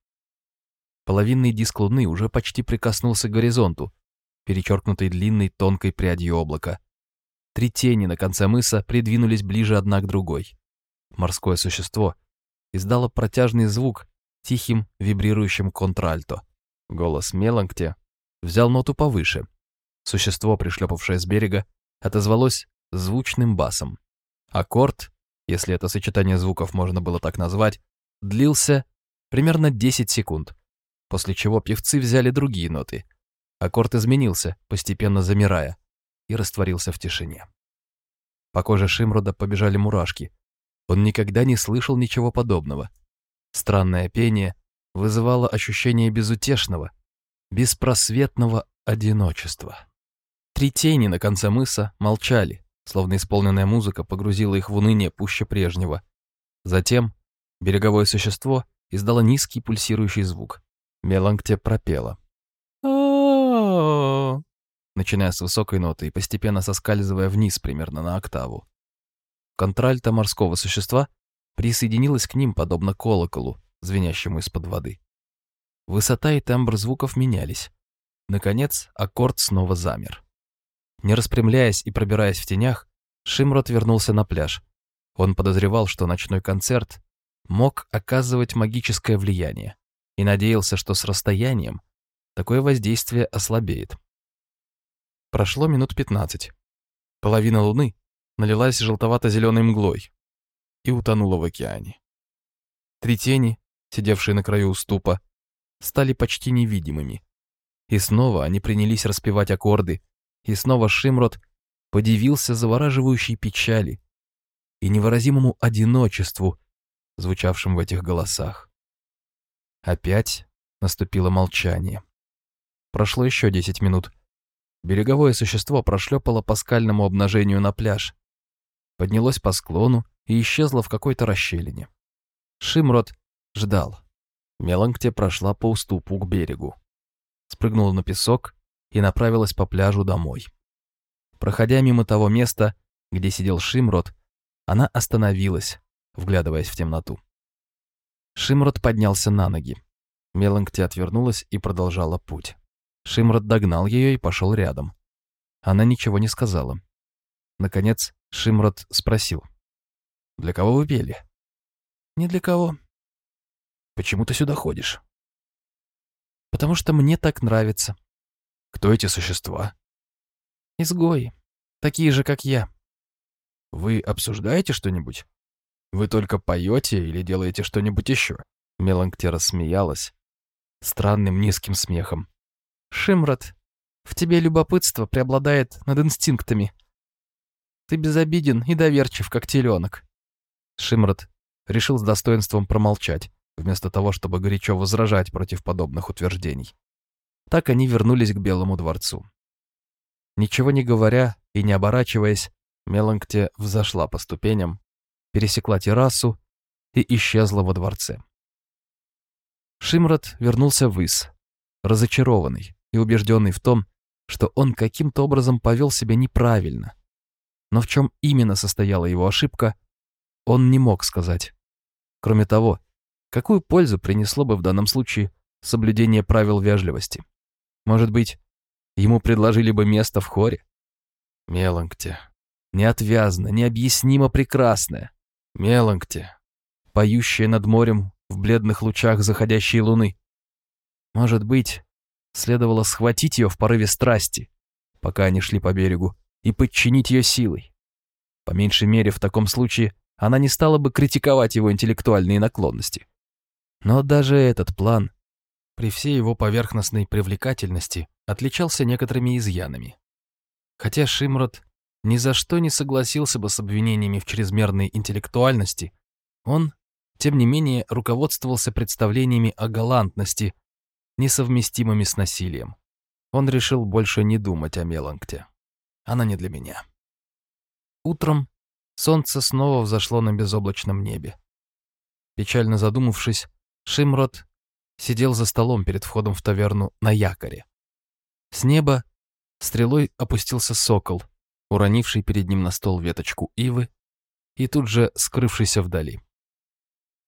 Половинный диск луны уже почти прикоснулся к горизонту, перечеркнутой длинной тонкой прядью облака. Три тени на конце мыса придвинулись ближе одна к другой. Морское существо издало протяжный звук тихим вибрирующим контральто. Голос Меланкте взял ноту повыше. Существо, пришлепавшее с берега, отозвалось звучным басом. Аккорд, если это сочетание звуков можно было так назвать, длился примерно 10 секунд, после чего певцы взяли другие ноты. Аккорд изменился, постепенно замирая, и растворился в тишине. По коже Шимрода побежали мурашки. Он никогда не слышал ничего подобного. Странное пение вызывало ощущение безутешного, беспросветного одиночества. Три тени на конце мыса молчали, словно исполненная музыка погрузила их в уныние пуще прежнего. Затем береговое существо издало низкий пульсирующий звук. Меланкте пропела. начиная с высокой ноты и постепенно соскальзывая вниз примерно на октаву. Контральта морского существа присоединилась к ним, подобно колоколу, звенящему из-под воды. Высота и тембр звуков менялись. Наконец, аккорд снова замер. Не распрямляясь и пробираясь в тенях, Шимрот вернулся на пляж. Он подозревал, что ночной концерт мог оказывать магическое влияние и надеялся, что с расстоянием такое воздействие ослабеет. Прошло минут пятнадцать. Половина луны налилась желтовато-зеленой мглой и утонула в океане. Три тени, сидевшие на краю уступа, стали почти невидимыми. И снова они принялись распевать аккорды, и снова Шимрот подивился завораживающей печали и невыразимому одиночеству, звучавшим в этих голосах. Опять наступило молчание. Прошло еще десять минут. Береговое существо прошлепало по скальному обнажению на пляж, поднялось по склону и исчезло в какой-то расщелине. Шимрот ждал. Меланкте прошла по уступу к берегу. Спрыгнула на песок и направилась по пляжу домой. Проходя мимо того места, где сидел Шимрот, она остановилась, вглядываясь в темноту. Шимрот поднялся на ноги. Меланкти отвернулась и продолжала путь. Шимрот догнал ее и пошел рядом. Она ничего не сказала. Наконец Шимрот спросил. «Для кого вы пели?» «Не для кого». «Почему ты сюда ходишь?» «Потому что мне так нравится». «Кто эти существа?» «Изгои. Такие же, как я». «Вы обсуждаете что-нибудь?» Вы только поете или делаете что-нибудь еще?» Меланкте рассмеялась странным низким смехом. «Шимрат, в тебе любопытство преобладает над инстинктами. Ты безобиден и доверчив, как теленок». Шимрат решил с достоинством промолчать, вместо того, чтобы горячо возражать против подобных утверждений. Так они вернулись к Белому дворцу. Ничего не говоря и не оборачиваясь, Меланкте взошла по ступеням, пересекла террасу и исчезла во дворце. Шимрат вернулся в Ис, разочарованный и убежденный в том, что он каким-то образом повел себя неправильно. Но в чем именно состояла его ошибка, он не мог сказать. Кроме того, какую пользу принесло бы в данном случае соблюдение правил вежливости? Может быть, ему предложили бы место в хоре? Меланкте. Неотвязно, необъяснимо прекрасная. Меланкте, поющая над морем в бледных лучах заходящей луны. Может быть, следовало схватить ее в порыве страсти, пока они шли по берегу, и подчинить ее силой. По меньшей мере, в таком случае она не стала бы критиковать его интеллектуальные наклонности. Но даже этот план, при всей его поверхностной привлекательности, отличался некоторыми изъянами. Хотя Шимрот ни за что не согласился бы с обвинениями в чрезмерной интеллектуальности, он, тем не менее, руководствовался представлениями о галантности, несовместимыми с насилием. Он решил больше не думать о Меланкте. Она не для меня. Утром солнце снова взошло на безоблачном небе. Печально задумавшись, Шимрот сидел за столом перед входом в таверну на якоре. С неба стрелой опустился сокол, уронивший перед ним на стол веточку ивы и тут же скрывшийся вдали.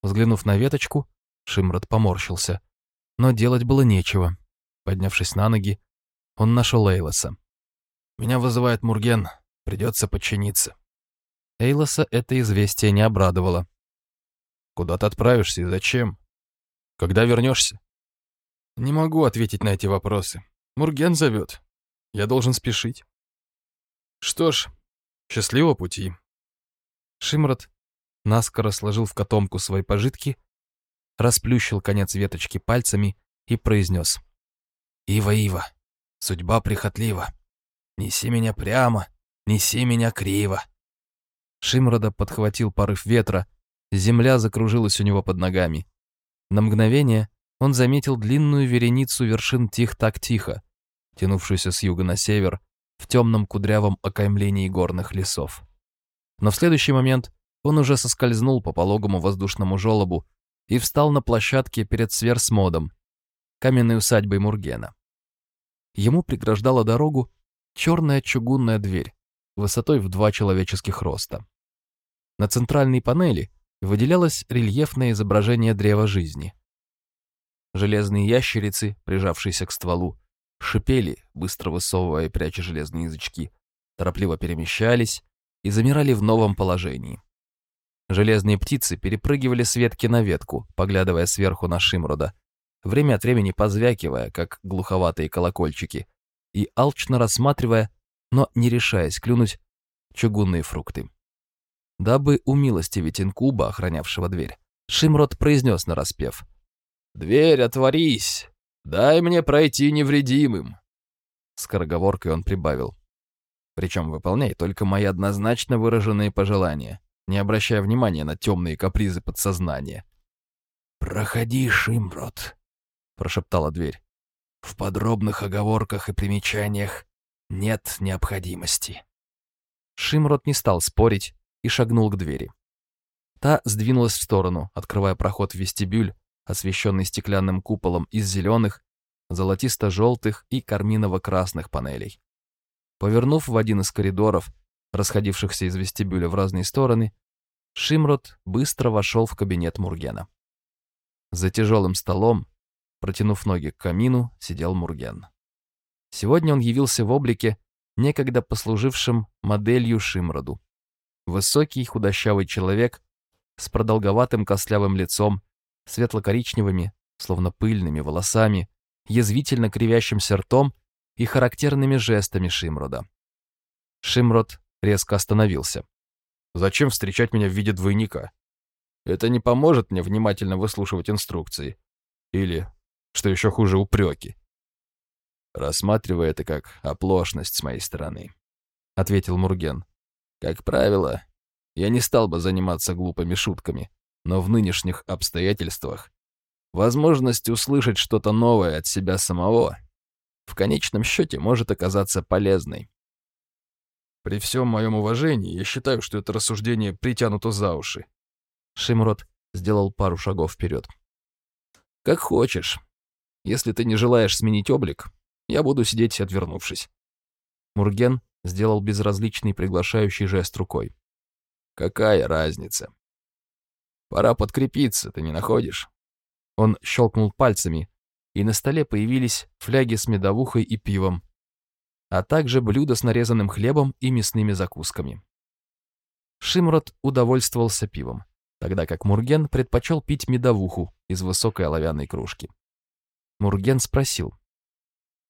Взглянув на веточку, Шимрот поморщился, но делать было нечего. Поднявшись на ноги, он нашел Эйлоса. «Меня вызывает Мурген, придется подчиниться». Эйлоса это известие не обрадовало. «Куда ты отправишься и зачем? Когда вернешься?» «Не могу ответить на эти вопросы. Мурген зовет. Я должен спешить». «Что ж, счастливого пути». Шимрот наскоро сложил в котомку свои пожитки, расплющил конец веточки пальцами и произнес. «Ива, Ива, судьба прихотлива. Неси меня прямо, неси меня криво». Шимрода подхватил порыв ветра, земля закружилась у него под ногами. На мгновение он заметил длинную вереницу вершин тих-так тихо, тянувшуюся с юга на север, в темном кудрявом окаймлении горных лесов. Но в следующий момент он уже соскользнул по пологому воздушному желобу и встал на площадке перед сверсмодом, каменной усадьбой Мургена. Ему преграждала дорогу черная чугунная дверь, высотой в два человеческих роста. На центральной панели выделялось рельефное изображение древа жизни. Железные ящерицы, прижавшиеся к стволу, шипели, быстро высовывая и пряча железные язычки, торопливо перемещались и замирали в новом положении. Железные птицы перепрыгивали с ветки на ветку, поглядывая сверху на Шимрода, время от времени позвякивая, как глуховатые колокольчики, и алчно рассматривая, но не решаясь клюнуть, чугунные фрукты. Дабы умилостивить инкуба, охранявшего дверь, Шимрод произнес нараспев. «Дверь, отворись! Дай мне пройти невредимым!» Скороговоркой он прибавил. Причем выполняй только мои однозначно выраженные пожелания не обращая внимания на темные капризы подсознания. «Проходи, Шимрот», — прошептала дверь. «В подробных оговорках и примечаниях нет необходимости». Шимрот не стал спорить и шагнул к двери. Та сдвинулась в сторону, открывая проход в вестибюль, освещенный стеклянным куполом из зеленых, золотисто-желтых и карминово-красных панелей. Повернув в один из коридоров, расходившихся из вестибюля в разные стороны, Шимрот быстро вошел в кабинет Мургена. За тяжелым столом, протянув ноги к камину, сидел Мурген. Сегодня он явился в облике, некогда послужившим моделью Шимроду. Высокий худощавый человек с продолговатым костлявым лицом, светло-коричневыми, словно пыльными волосами, язвительно кривящимся ртом и характерными жестами Шимрода. Шимрод резко остановился. «Зачем встречать меня в виде двойника? Это не поможет мне внимательно выслушивать инструкции. Или, что еще хуже, упреки. Рассматривая это как оплошность с моей стороны», — ответил Мурген. «Как правило, я не стал бы заниматься глупыми шутками, но в нынешних обстоятельствах возможность услышать что-то новое от себя самого в конечном счете может оказаться полезной. При всем моем уважении, я считаю, что это рассуждение притянуто за уши. Шимрот сделал пару шагов вперед. Как хочешь. Если ты не желаешь сменить облик, я буду сидеть, отвернувшись. Мурген сделал безразличный приглашающий жест рукой. Какая разница? Пора подкрепиться, ты не находишь? Он щелкнул пальцами, и на столе появились фляги с медовухой и пивом, а также блюдо с нарезанным хлебом и мясными закусками. Шимрот удовольствовался пивом, тогда как Мурген предпочел пить медовуху из высокой оловянной кружки. Мурген спросил.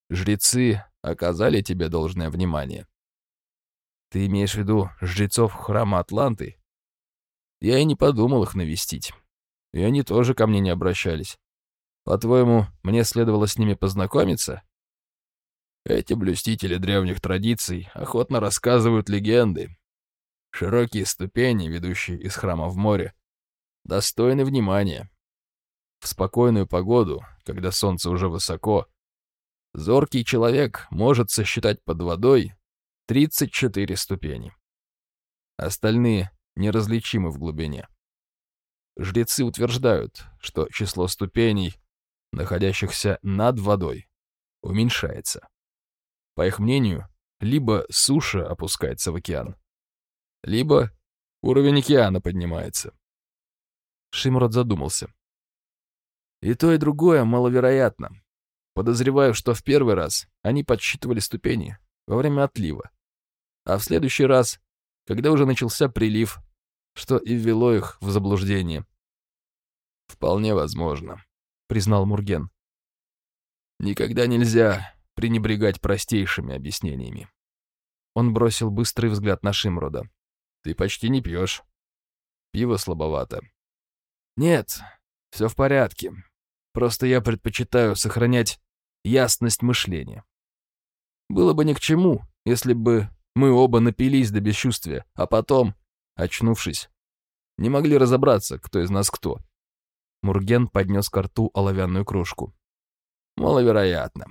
«Жрецы оказали тебе должное внимание?» «Ты имеешь в виду жрецов храма Атланты?» «Я и не подумал их навестить. И они тоже ко мне не обращались. По-твоему, мне следовало с ними познакомиться?» Эти блюстители древних традиций охотно рассказывают легенды. Широкие ступени, ведущие из храма в море, достойны внимания. В спокойную погоду, когда солнце уже высоко, зоркий человек может сосчитать под водой 34 ступени. Остальные неразличимы в глубине. Жрецы утверждают, что число ступеней, находящихся над водой, уменьшается. По их мнению, либо суша опускается в океан, либо уровень океана поднимается. Шимрот задумался. И то, и другое маловероятно. Подозреваю, что в первый раз они подсчитывали ступени во время отлива, а в следующий раз, когда уже начался прилив, что и ввело их в заблуждение. «Вполне возможно», — признал Мурген. «Никогда нельзя пренебрегать простейшими объяснениями». Он бросил быстрый взгляд на Шимрода. «Ты почти не пьешь. Пиво слабовато». «Нет, все в порядке. Просто я предпочитаю сохранять ясность мышления. Было бы ни к чему, если бы мы оба напились до бесчувствия, а потом, очнувшись, не могли разобраться, кто из нас кто. Мурген поднес к рту оловянную кружку. Маловероятно.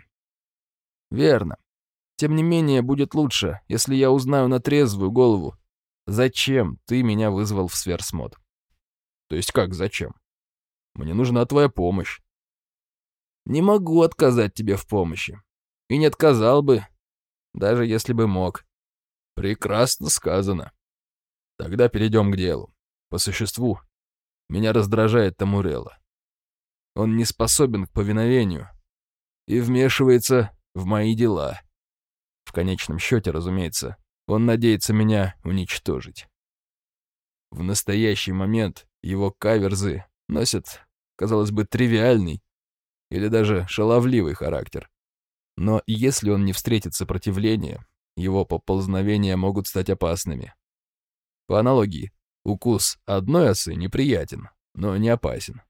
Верно. Тем не менее, будет лучше, если я узнаю на трезвую голову, зачем ты меня вызвал в сверсмод. То есть как зачем? Мне нужна твоя помощь. Не могу отказать тебе в помощи. И не отказал бы, даже если бы мог. Прекрасно сказано. Тогда перейдем к делу. По существу, меня раздражает Тамурелла. Он не способен к повиновению и вмешивается в мои дела. В конечном счете, разумеется, он надеется меня уничтожить. В настоящий момент его каверзы носят, казалось бы, тривиальный или даже шаловливый характер. Но если он не встретит сопротивления, его поползновения могут стать опасными. По аналогии, укус одной осы неприятен, но не опасен.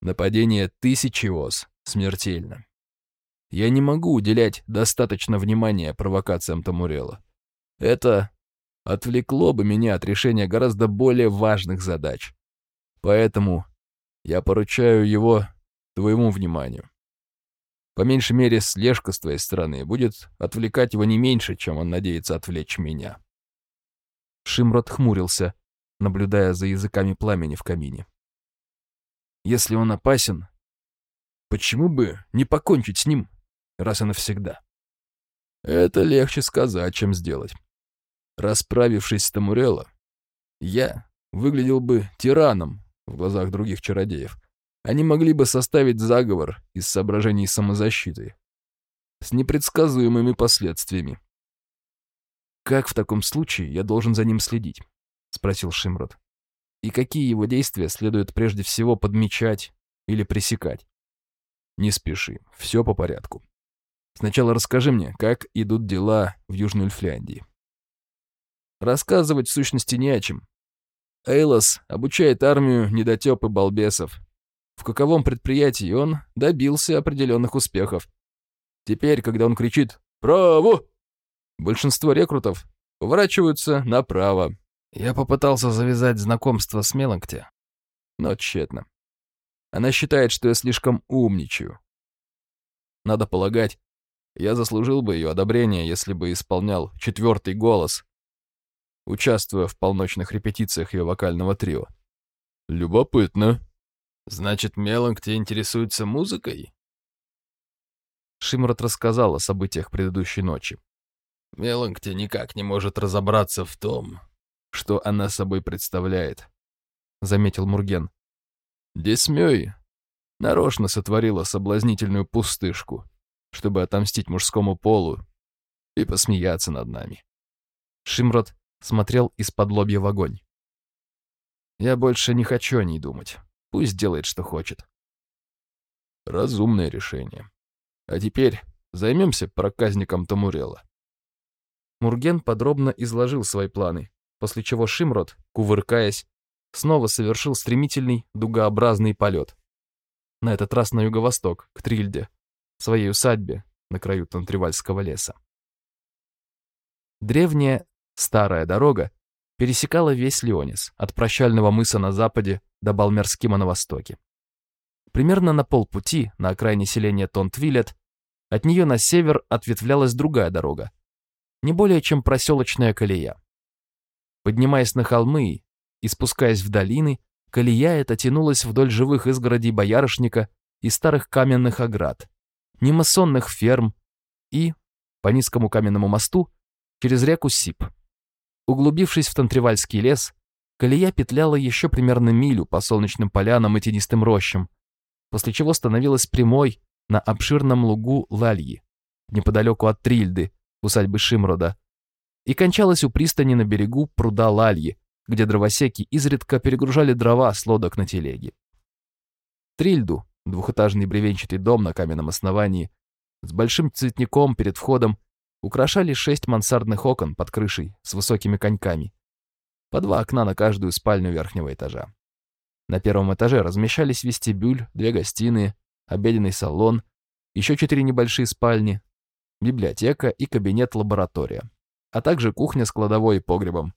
Нападение тысячи ос смертельно. Я не могу уделять достаточно внимания провокациям Тамурела. Это отвлекло бы меня от решения гораздо более важных задач. Поэтому я поручаю его твоему вниманию. По меньшей мере, слежка с твоей стороны будет отвлекать его не меньше, чем он надеется отвлечь меня. Шимрот хмурился, наблюдая за языками пламени в камине. Если он опасен, почему бы не покончить с ним раз и навсегда? Это легче сказать, чем сделать. Расправившись с Тамурелло, я выглядел бы тираном в глазах других чародеев. Они могли бы составить заговор из соображений самозащиты с непредсказуемыми последствиями. «Как в таком случае я должен за ним следить?» — спросил Шимрот. «И какие его действия следует прежде всего подмечать или пресекать?» «Не спеши, все по порядку. Сначала расскажи мне, как идут дела в Южной Эльфляндии». Рассказывать в сущности не о чем. Эйлос обучает армию недотёп и балбесов, в каковом предприятии он добился определенных успехов. Теперь, когда он кричит «Право!», большинство рекрутов поворачиваются направо. Я попытался завязать знакомство с Меланкте, но тщетно. Она считает, что я слишком умничаю. Надо полагать, я заслужил бы ее одобрение, если бы исполнял четвертый голос, участвуя в полночных репетициях ее вокального трио. «Любопытно», Значит, Меланг тебе интересуется музыкой? Шимрот рассказал о событиях предыдущей ночи. Меланг тебе никак не может разобраться в том, что она собой представляет, заметил Мурген. Десмёй нарочно сотворила соблазнительную пустышку, чтобы отомстить мужскому полу и посмеяться над нами. Шимрот смотрел из-под лобья в огонь. Я больше не хочу о ней думать. Пусть делает, что хочет. Разумное решение. А теперь займемся проказником Тамурела. Мурген подробно изложил свои планы, после чего Шимрот, кувыркаясь, снова совершил стремительный дугообразный полет. На этот раз на юго-восток, к Трильде, своей усадьбе, на краю Тантривальского леса. Древняя старая дорога пересекала весь Леонис, от прощального мыса на западе до Балмерскима на востоке. Примерно на полпути, на окраине селения Тонтвилет, от нее на север ответвлялась другая дорога, не более чем проселочная колея. Поднимаясь на холмы и спускаясь в долины, колея эта тянулась вдоль живых изгородей боярышника и старых каменных оград, мимо сонных ферм и, по низкому каменному мосту, через реку Сип. Углубившись в Тантривальский лес, колея петляла еще примерно милю по солнечным полянам и тенистым рощам, после чего становилась прямой на обширном лугу Лальи, неподалеку от Трильды, усадьбы Шимрода, и кончалась у пристани на берегу пруда Лальи, где дровосеки изредка перегружали дрова с лодок на телеги. Трильду, двухэтажный бревенчатый дом на каменном основании, с большим цветником перед входом, украшали шесть мансардных окон под крышей с высокими коньками. По два окна на каждую спальню верхнего этажа. На первом этаже размещались вестибюль, две гостиные, обеденный салон, еще четыре небольшие спальни, библиотека и кабинет-лаборатория, а также кухня с кладовой и погребом,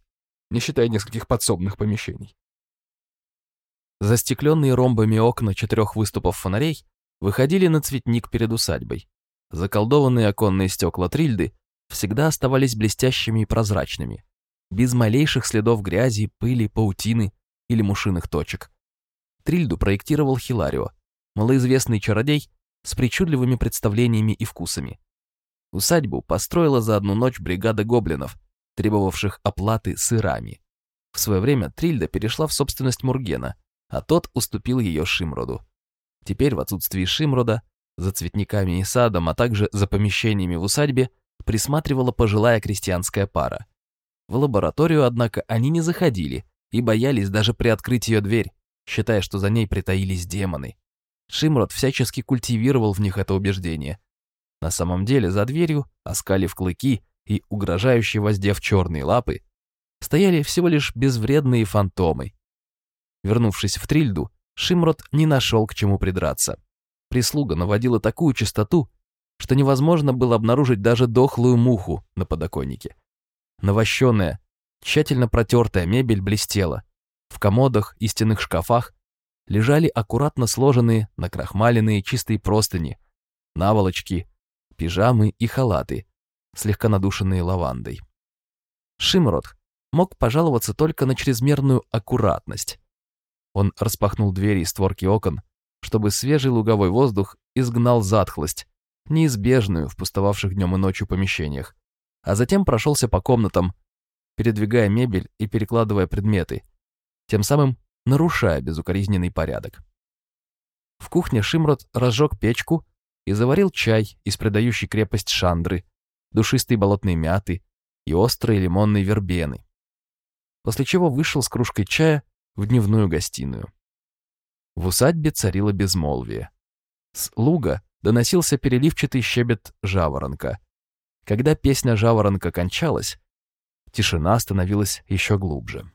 не считая нескольких подсобных помещений. Застекленные ромбами окна четырех выступов фонарей выходили на цветник перед усадьбой. Заколдованные оконные стекла Трильды всегда оставались блестящими и прозрачными, без малейших следов грязи, пыли, паутины или мушиных точек. Трильду проектировал Хиларио, малоизвестный чародей с причудливыми представлениями и вкусами. Усадьбу построила за одну ночь бригада гоблинов, требовавших оплаты сырами. В свое время Трильда перешла в собственность Мургена, а тот уступил ее Шимроду. Теперь в отсутствии Шимрода, за цветниками и садом, а также за помещениями в усадьбе, присматривала пожилая крестьянская пара. В лабораторию, однако, они не заходили и боялись даже приоткрыть ее дверь, считая, что за ней притаились демоны. Шимрод всячески культивировал в них это убеждение. На самом деле, за дверью, оскалив клыки и угрожающе воздев черные лапы, стояли всего лишь безвредные фантомы. Вернувшись в Трильду, Шимрод не нашел к чему придраться. Прислуга наводила такую чистоту, что невозможно было обнаружить даже дохлую муху на подоконнике. Навощенная, тщательно протертая мебель блестела. В комодах и стенных шкафах лежали аккуратно сложенные, накрахмаленные чистые простыни, наволочки, пижамы и халаты, слегка надушенные лавандой. Шимрот мог пожаловаться только на чрезмерную аккуратность. Он распахнул двери и створки окон, чтобы свежий луговой воздух изгнал затхлость, неизбежную в пустовавших днем и ночью помещениях, а затем прошелся по комнатам, передвигая мебель и перекладывая предметы, тем самым нарушая безукоризненный порядок. В кухне Шимрот разжег печку и заварил чай из придающей крепость шандры, душистой болотной мяты и острой лимонной вербены, после чего вышел с кружкой чая в дневную гостиную. В усадьбе царило безмолвие. С луга доносился переливчатый щебет жаворонка. Когда песня жаворонка кончалась, тишина становилась еще глубже.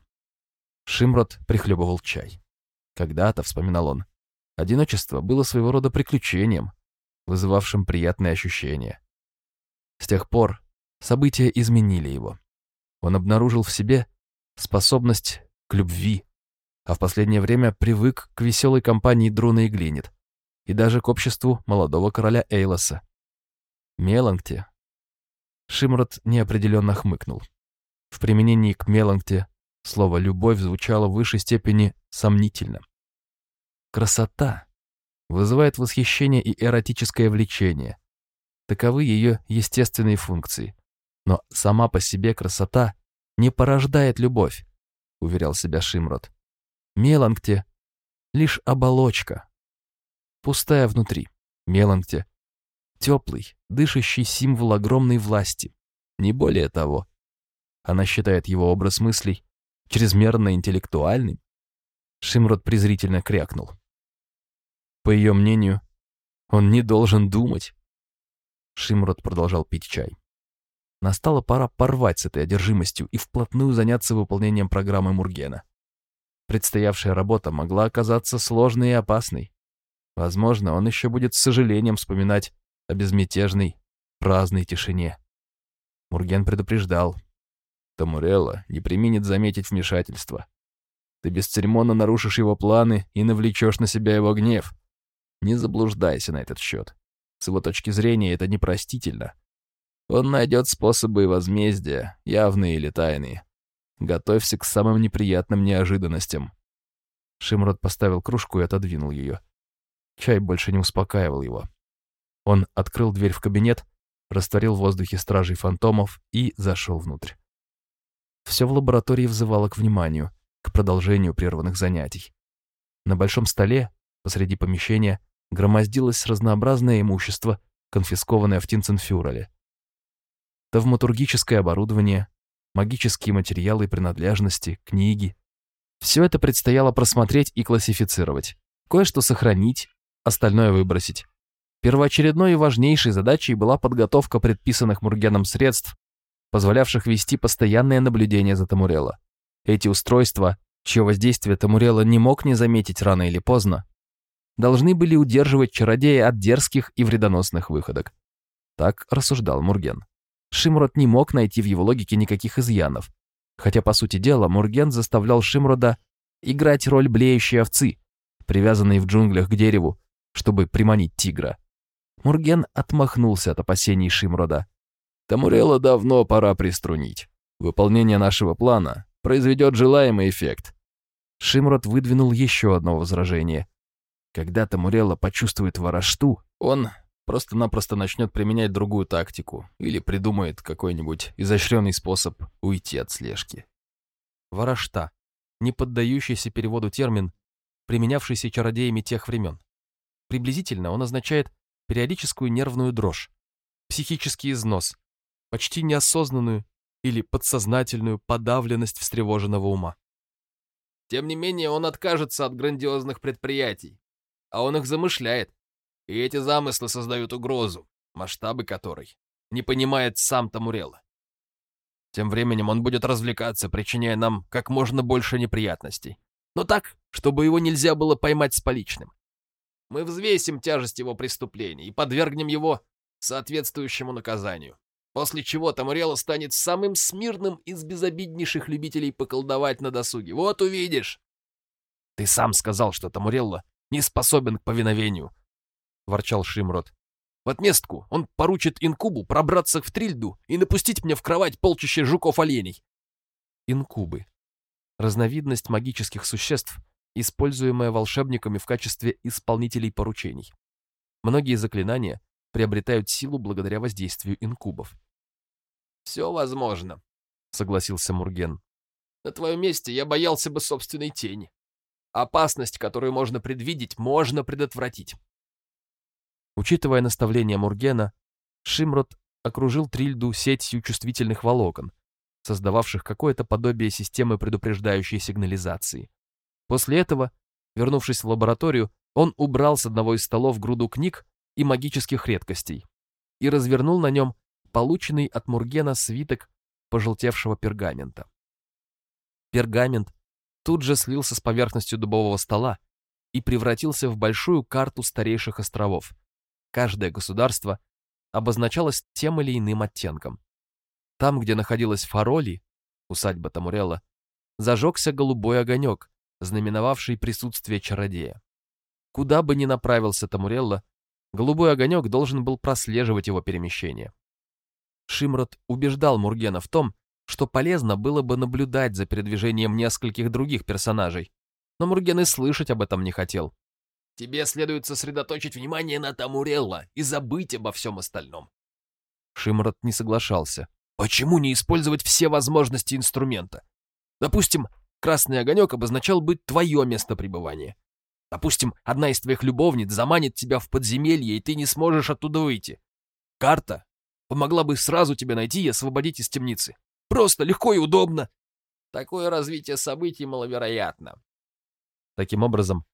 Шимрот прихлебывал чай. Когда-то, вспоминал он, одиночество было своего рода приключением, вызывавшим приятные ощущения. С тех пор события изменили его. Он обнаружил в себе способность к любви, а в последнее время привык к веселой компании Друна и Глинет, и даже к обществу молодого короля Эйлоса. Меланкте. Шимрот неопределенно хмыкнул. В применении к Меланкте слово «любовь» звучало в высшей степени сомнительно. Красота вызывает восхищение и эротическое влечение. Таковы ее естественные функции. Но сама по себе красота не порождает любовь, уверял себя Шимрот. Меланкте — лишь оболочка, пустая внутри, Меланкте. Теплый, дышащий символ огромной власти. Не более того. Она считает его образ мыслей чрезмерно интеллектуальным. Шимрот презрительно крякнул. По ее мнению, он не должен думать. Шимрот продолжал пить чай. Настала пора порвать с этой одержимостью и вплотную заняться выполнением программы Мургена. Предстоявшая работа могла оказаться сложной и опасной. Возможно, он еще будет с сожалением вспоминать о безмятежной праздной тишине. Мурген предупреждал. Тамурелла не применит заметить вмешательство. Ты бесцеремонно нарушишь его планы и навлечешь на себя его гнев. Не заблуждайся на этот счет. С его точки зрения это непростительно. Он найдет способы возмездия, явные или тайные. Готовься к самым неприятным неожиданностям. Шимрот поставил кружку и отодвинул ее. Чай больше не успокаивал его. Он открыл дверь в кабинет, растворил в воздухе стражей фантомов и зашел внутрь. Все в лаборатории взывало к вниманию, к продолжению прерванных занятий. На большом столе, посреди помещения, громоздилось разнообразное имущество, конфискованное в Тинценфюреле. Тавматургическое оборудование, магические материалы и принадлежности, книги. Все это предстояло просмотреть и классифицировать. Кое-что сохранить, остальное выбросить. Первоочередной и важнейшей задачей была подготовка предписанных Мургеном средств, позволявших вести постоянное наблюдение за Тамурелло. Эти устройства, чье воздействие Тамурелло не мог не заметить рано или поздно, должны были удерживать чародея от дерзких и вредоносных выходок. Так рассуждал Мурген. Шимрод не мог найти в его логике никаких изъянов, хотя, по сути дела, Мурген заставлял Шимрода играть роль блеющей овцы, привязанной в джунглях к дереву, чтобы приманить тигра. Мурген отмахнулся от опасений Шимрода. «Тамурела давно пора приструнить. Выполнение нашего плана произведет желаемый эффект». Шимрод выдвинул еще одно возражение. Когда Тамурела почувствует ворошту, он просто-напросто начнет применять другую тактику или придумает какой-нибудь изощренный способ уйти от слежки. Ворожта — не поддающийся переводу термин, применявшийся чародеями тех времен. Приблизительно он означает периодическую нервную дрожь, психический износ, почти неосознанную или подсознательную подавленность встревоженного ума. Тем не менее, он откажется от грандиозных предприятий, а он их замышляет. И эти замыслы создают угрозу, масштабы которой не понимает сам Тамурелла. Тем временем он будет развлекаться, причиняя нам как можно больше неприятностей. Но так, чтобы его нельзя было поймать с поличным. Мы взвесим тяжесть его преступления и подвергнем его соответствующему наказанию. После чего Тамурелла станет самым смирным из безобиднейших любителей поколдовать на досуге. Вот увидишь. Ты сам сказал, что Тамурелла не способен к повиновению, — ворчал Шимрот. В отместку он поручит инкубу пробраться в Трильду и напустить мне в кровать полчища жуков-оленей. Инкубы. Разновидность магических существ, используемая волшебниками в качестве исполнителей поручений. Многие заклинания приобретают силу благодаря воздействию инкубов. «Все возможно», — согласился Мурген. «На твоем месте я боялся бы собственной тени. Опасность, которую можно предвидеть, можно предотвратить. Учитывая наставления Мургена, Шимрот окружил Трильду сетью чувствительных волокон, создававших какое-то подобие системы предупреждающей сигнализации. После этого, вернувшись в лабораторию, он убрал с одного из столов груду книг и магических редкостей и развернул на нем полученный от Мургена свиток пожелтевшего пергамента. Пергамент тут же слился с поверхностью дубового стола и превратился в большую карту старейших островов, Каждое государство обозначалось тем или иным оттенком. Там, где находилась Фароли, усадьба Тамурелла, зажегся голубой огонек, знаменовавший присутствие чародея. Куда бы ни направился Тамурелла, голубой огонек должен был прослеживать его перемещение. Шимрот убеждал Мургена в том, что полезно было бы наблюдать за передвижением нескольких других персонажей, но Мурген и слышать об этом не хотел. Тебе следует сосредоточить внимание на Тамурелла и забыть обо всем остальном. Шимрот не соглашался. Почему не использовать все возможности инструмента? Допустим, красный огонек обозначал бы твое место пребывания. Допустим, одна из твоих любовниц заманит тебя в подземелье, и ты не сможешь оттуда выйти. Карта помогла бы сразу тебя найти и освободить из темницы. Просто, легко и удобно. Такое развитие событий маловероятно. Таким образом,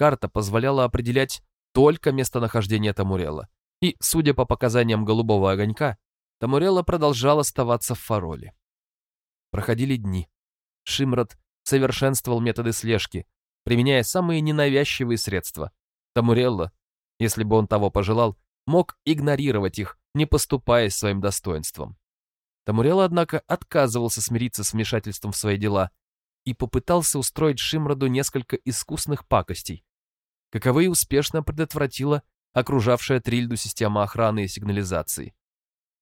карта позволяла определять только местонахождение Тамурелла. И, судя по показаниям голубого огонька, Тамурелла продолжал оставаться в Фароле. Проходили дни. Шимрот совершенствовал методы слежки, применяя самые ненавязчивые средства. Тамурелла, если бы он того пожелал, мог игнорировать их, не поступаясь своим достоинством. Тамурела, однако, отказывался смириться с вмешательством в свои дела и попытался устроить Шимроду несколько искусных пакостей, каковые успешно предотвратила окружавшая Трильду система охраны и сигнализации.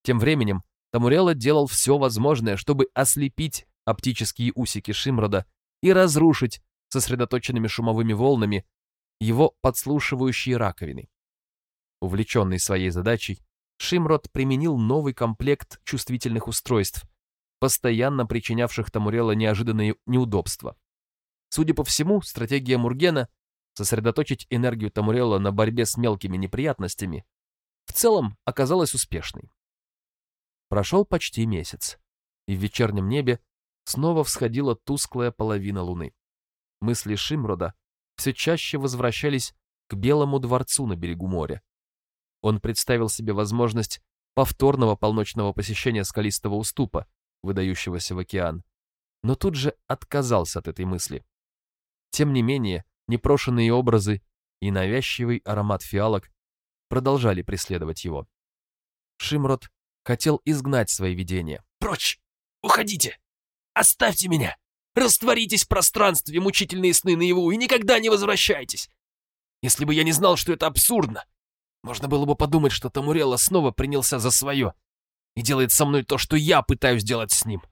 Тем временем Тамурела делал все возможное, чтобы ослепить оптические усики Шимрода и разрушить сосредоточенными шумовыми волнами его подслушивающие раковины. Увлеченный своей задачей, Шимрод применил новый комплект чувствительных устройств, постоянно причинявших Тамурела неожиданные неудобства. Судя по всему, стратегия Мургена сосредоточить энергию Тамурела на борьбе с мелкими неприятностями в целом оказалась успешной. Прошел почти месяц, и в вечернем небе снова всходила тусклая половина луны. Мысли Шимрода все чаще возвращались к Белому дворцу на берегу моря. Он представил себе возможность повторного полночного посещения скалистого уступа, выдающегося в океан, но тут же отказался от этой мысли. Тем не менее, непрошенные образы и навязчивый аромат фиалок продолжали преследовать его. Шимрот хотел изгнать свои видения. «Прочь! Уходите! Оставьте меня! Растворитесь в пространстве, мучительные сны наяву, и никогда не возвращайтесь! Если бы я не знал, что это абсурдно, можно было бы подумать, что Тамурелла снова принялся за свое и делает со мной то, что я пытаюсь сделать с ним.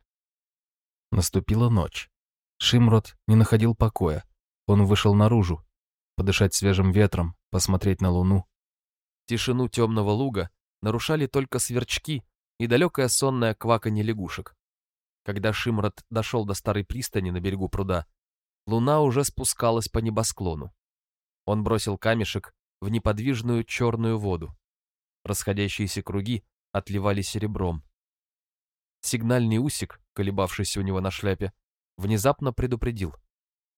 Наступила ночь. Шимрот не находил покоя. Он вышел наружу, подышать свежим ветром, посмотреть на луну. Тишину темного луга нарушали только сверчки и далекое сонное кваканье лягушек. Когда Шимрот дошел до старой пристани на берегу пруда, луна уже спускалась по небосклону. Он бросил камешек в неподвижную черную воду. Расходящиеся круги отливали серебром. Сигнальный усик, колебавшийся у него на шляпе, внезапно предупредил.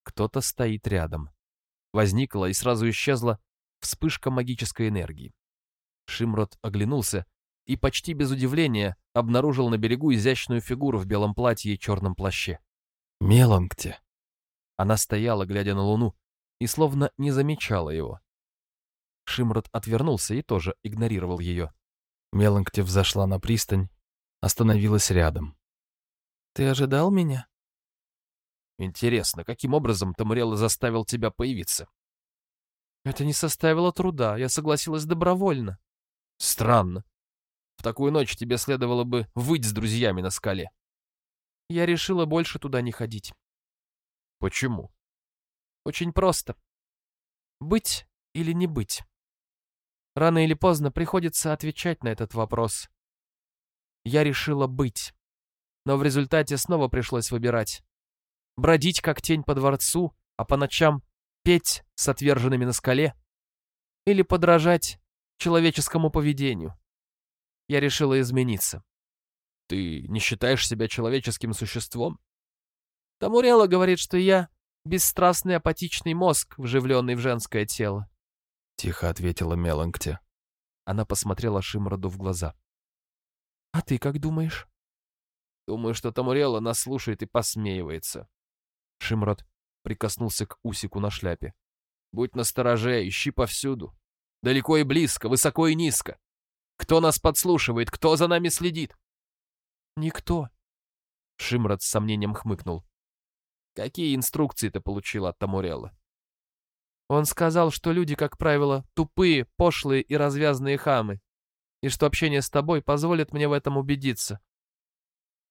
Кто-то стоит рядом. Возникла и сразу исчезла вспышка магической энергии. Шимрот оглянулся и почти без удивления обнаружил на берегу изящную фигуру в белом платье и черном плаще. Меланкте. Она стояла, глядя на луну, и словно не замечала его. Шимрот отвернулся и тоже игнорировал ее. Меланкте взошла на пристань, остановилась рядом. «Ты ожидал меня?» «Интересно, каким образом Тамурелла заставил тебя появиться?» «Это не составило труда, я согласилась добровольно». «Странно. В такую ночь тебе следовало бы выйти с друзьями на скале». «Я решила больше туда не ходить». «Почему?» «Очень просто. Быть или не быть?» Рано или поздно приходится отвечать на этот вопрос. Я решила быть. Но в результате снова пришлось выбирать. Бродить как тень по дворцу, а по ночам петь с отверженными на скале. Или подражать человеческому поведению. Я решила измениться. Ты не считаешь себя человеческим существом? Тамурела говорит, что я бесстрастный апатичный мозг, вживленный в женское тело. Тихо ответила Меланкте. Она посмотрела Шимроду в глаза. «А ты как думаешь?» «Думаю, что Тамурела нас слушает и посмеивается». Шимрод прикоснулся к усику на шляпе. «Будь настороже, ищи повсюду. Далеко и близко, высоко и низко. Кто нас подслушивает, кто за нами следит?» «Никто». Шимрод с сомнением хмыкнул. «Какие инструкции ты получил от Тамурелла?» Он сказал, что люди, как правило, тупые, пошлые и развязные хамы, и что общение с тобой позволит мне в этом убедиться.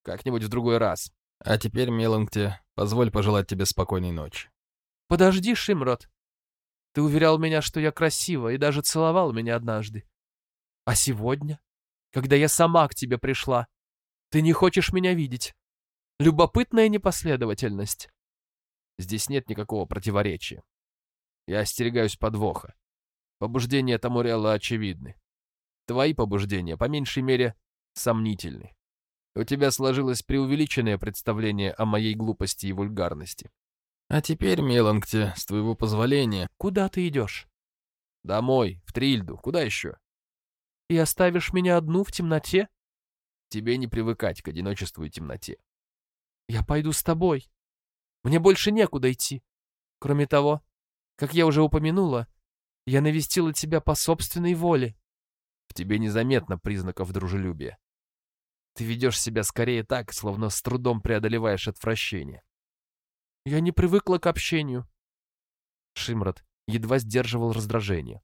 Как-нибудь в другой раз. А теперь, Меланкте, позволь пожелать тебе спокойной ночи. Подожди, Шимрот. Ты уверял меня, что я красива, и даже целовал меня однажды. А сегодня, когда я сама к тебе пришла, ты не хочешь меня видеть. Любопытная непоследовательность. Здесь нет никакого противоречия. Я остерегаюсь подвоха. Побуждения Тамурелла очевидны. Твои побуждения, по меньшей мере, сомнительны. У тебя сложилось преувеличенное представление о моей глупости и вульгарности. А теперь, Меланкте, с твоего позволения... Куда ты идешь? Домой, в Трильду. Куда еще? И оставишь меня одну в темноте? Тебе не привыкать к одиночеству и темноте. Я пойду с тобой. Мне больше некуда идти. Кроме того, как я уже упомянула, я навестила тебя по собственной воле. В тебе незаметно признаков дружелюбия. Ты ведешь себя скорее так, словно с трудом преодолеваешь отвращение. Я не привыкла к общению. Шимрат едва сдерживал раздражение.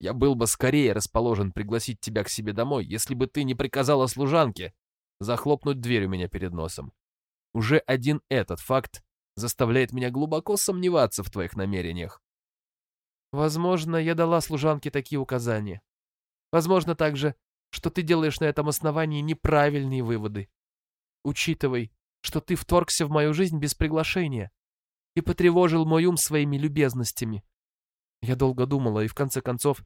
Я был бы скорее расположен пригласить тебя к себе домой, если бы ты не приказала служанке захлопнуть дверь у меня перед носом. Уже один этот факт заставляет меня глубоко сомневаться в твоих намерениях. Возможно, я дала служанке такие указания. Возможно также, что ты делаешь на этом основании неправильные выводы. Учитывай, что ты вторгся в мою жизнь без приглашения и потревожил мой ум своими любезностями. Я долго думала и, в конце концов,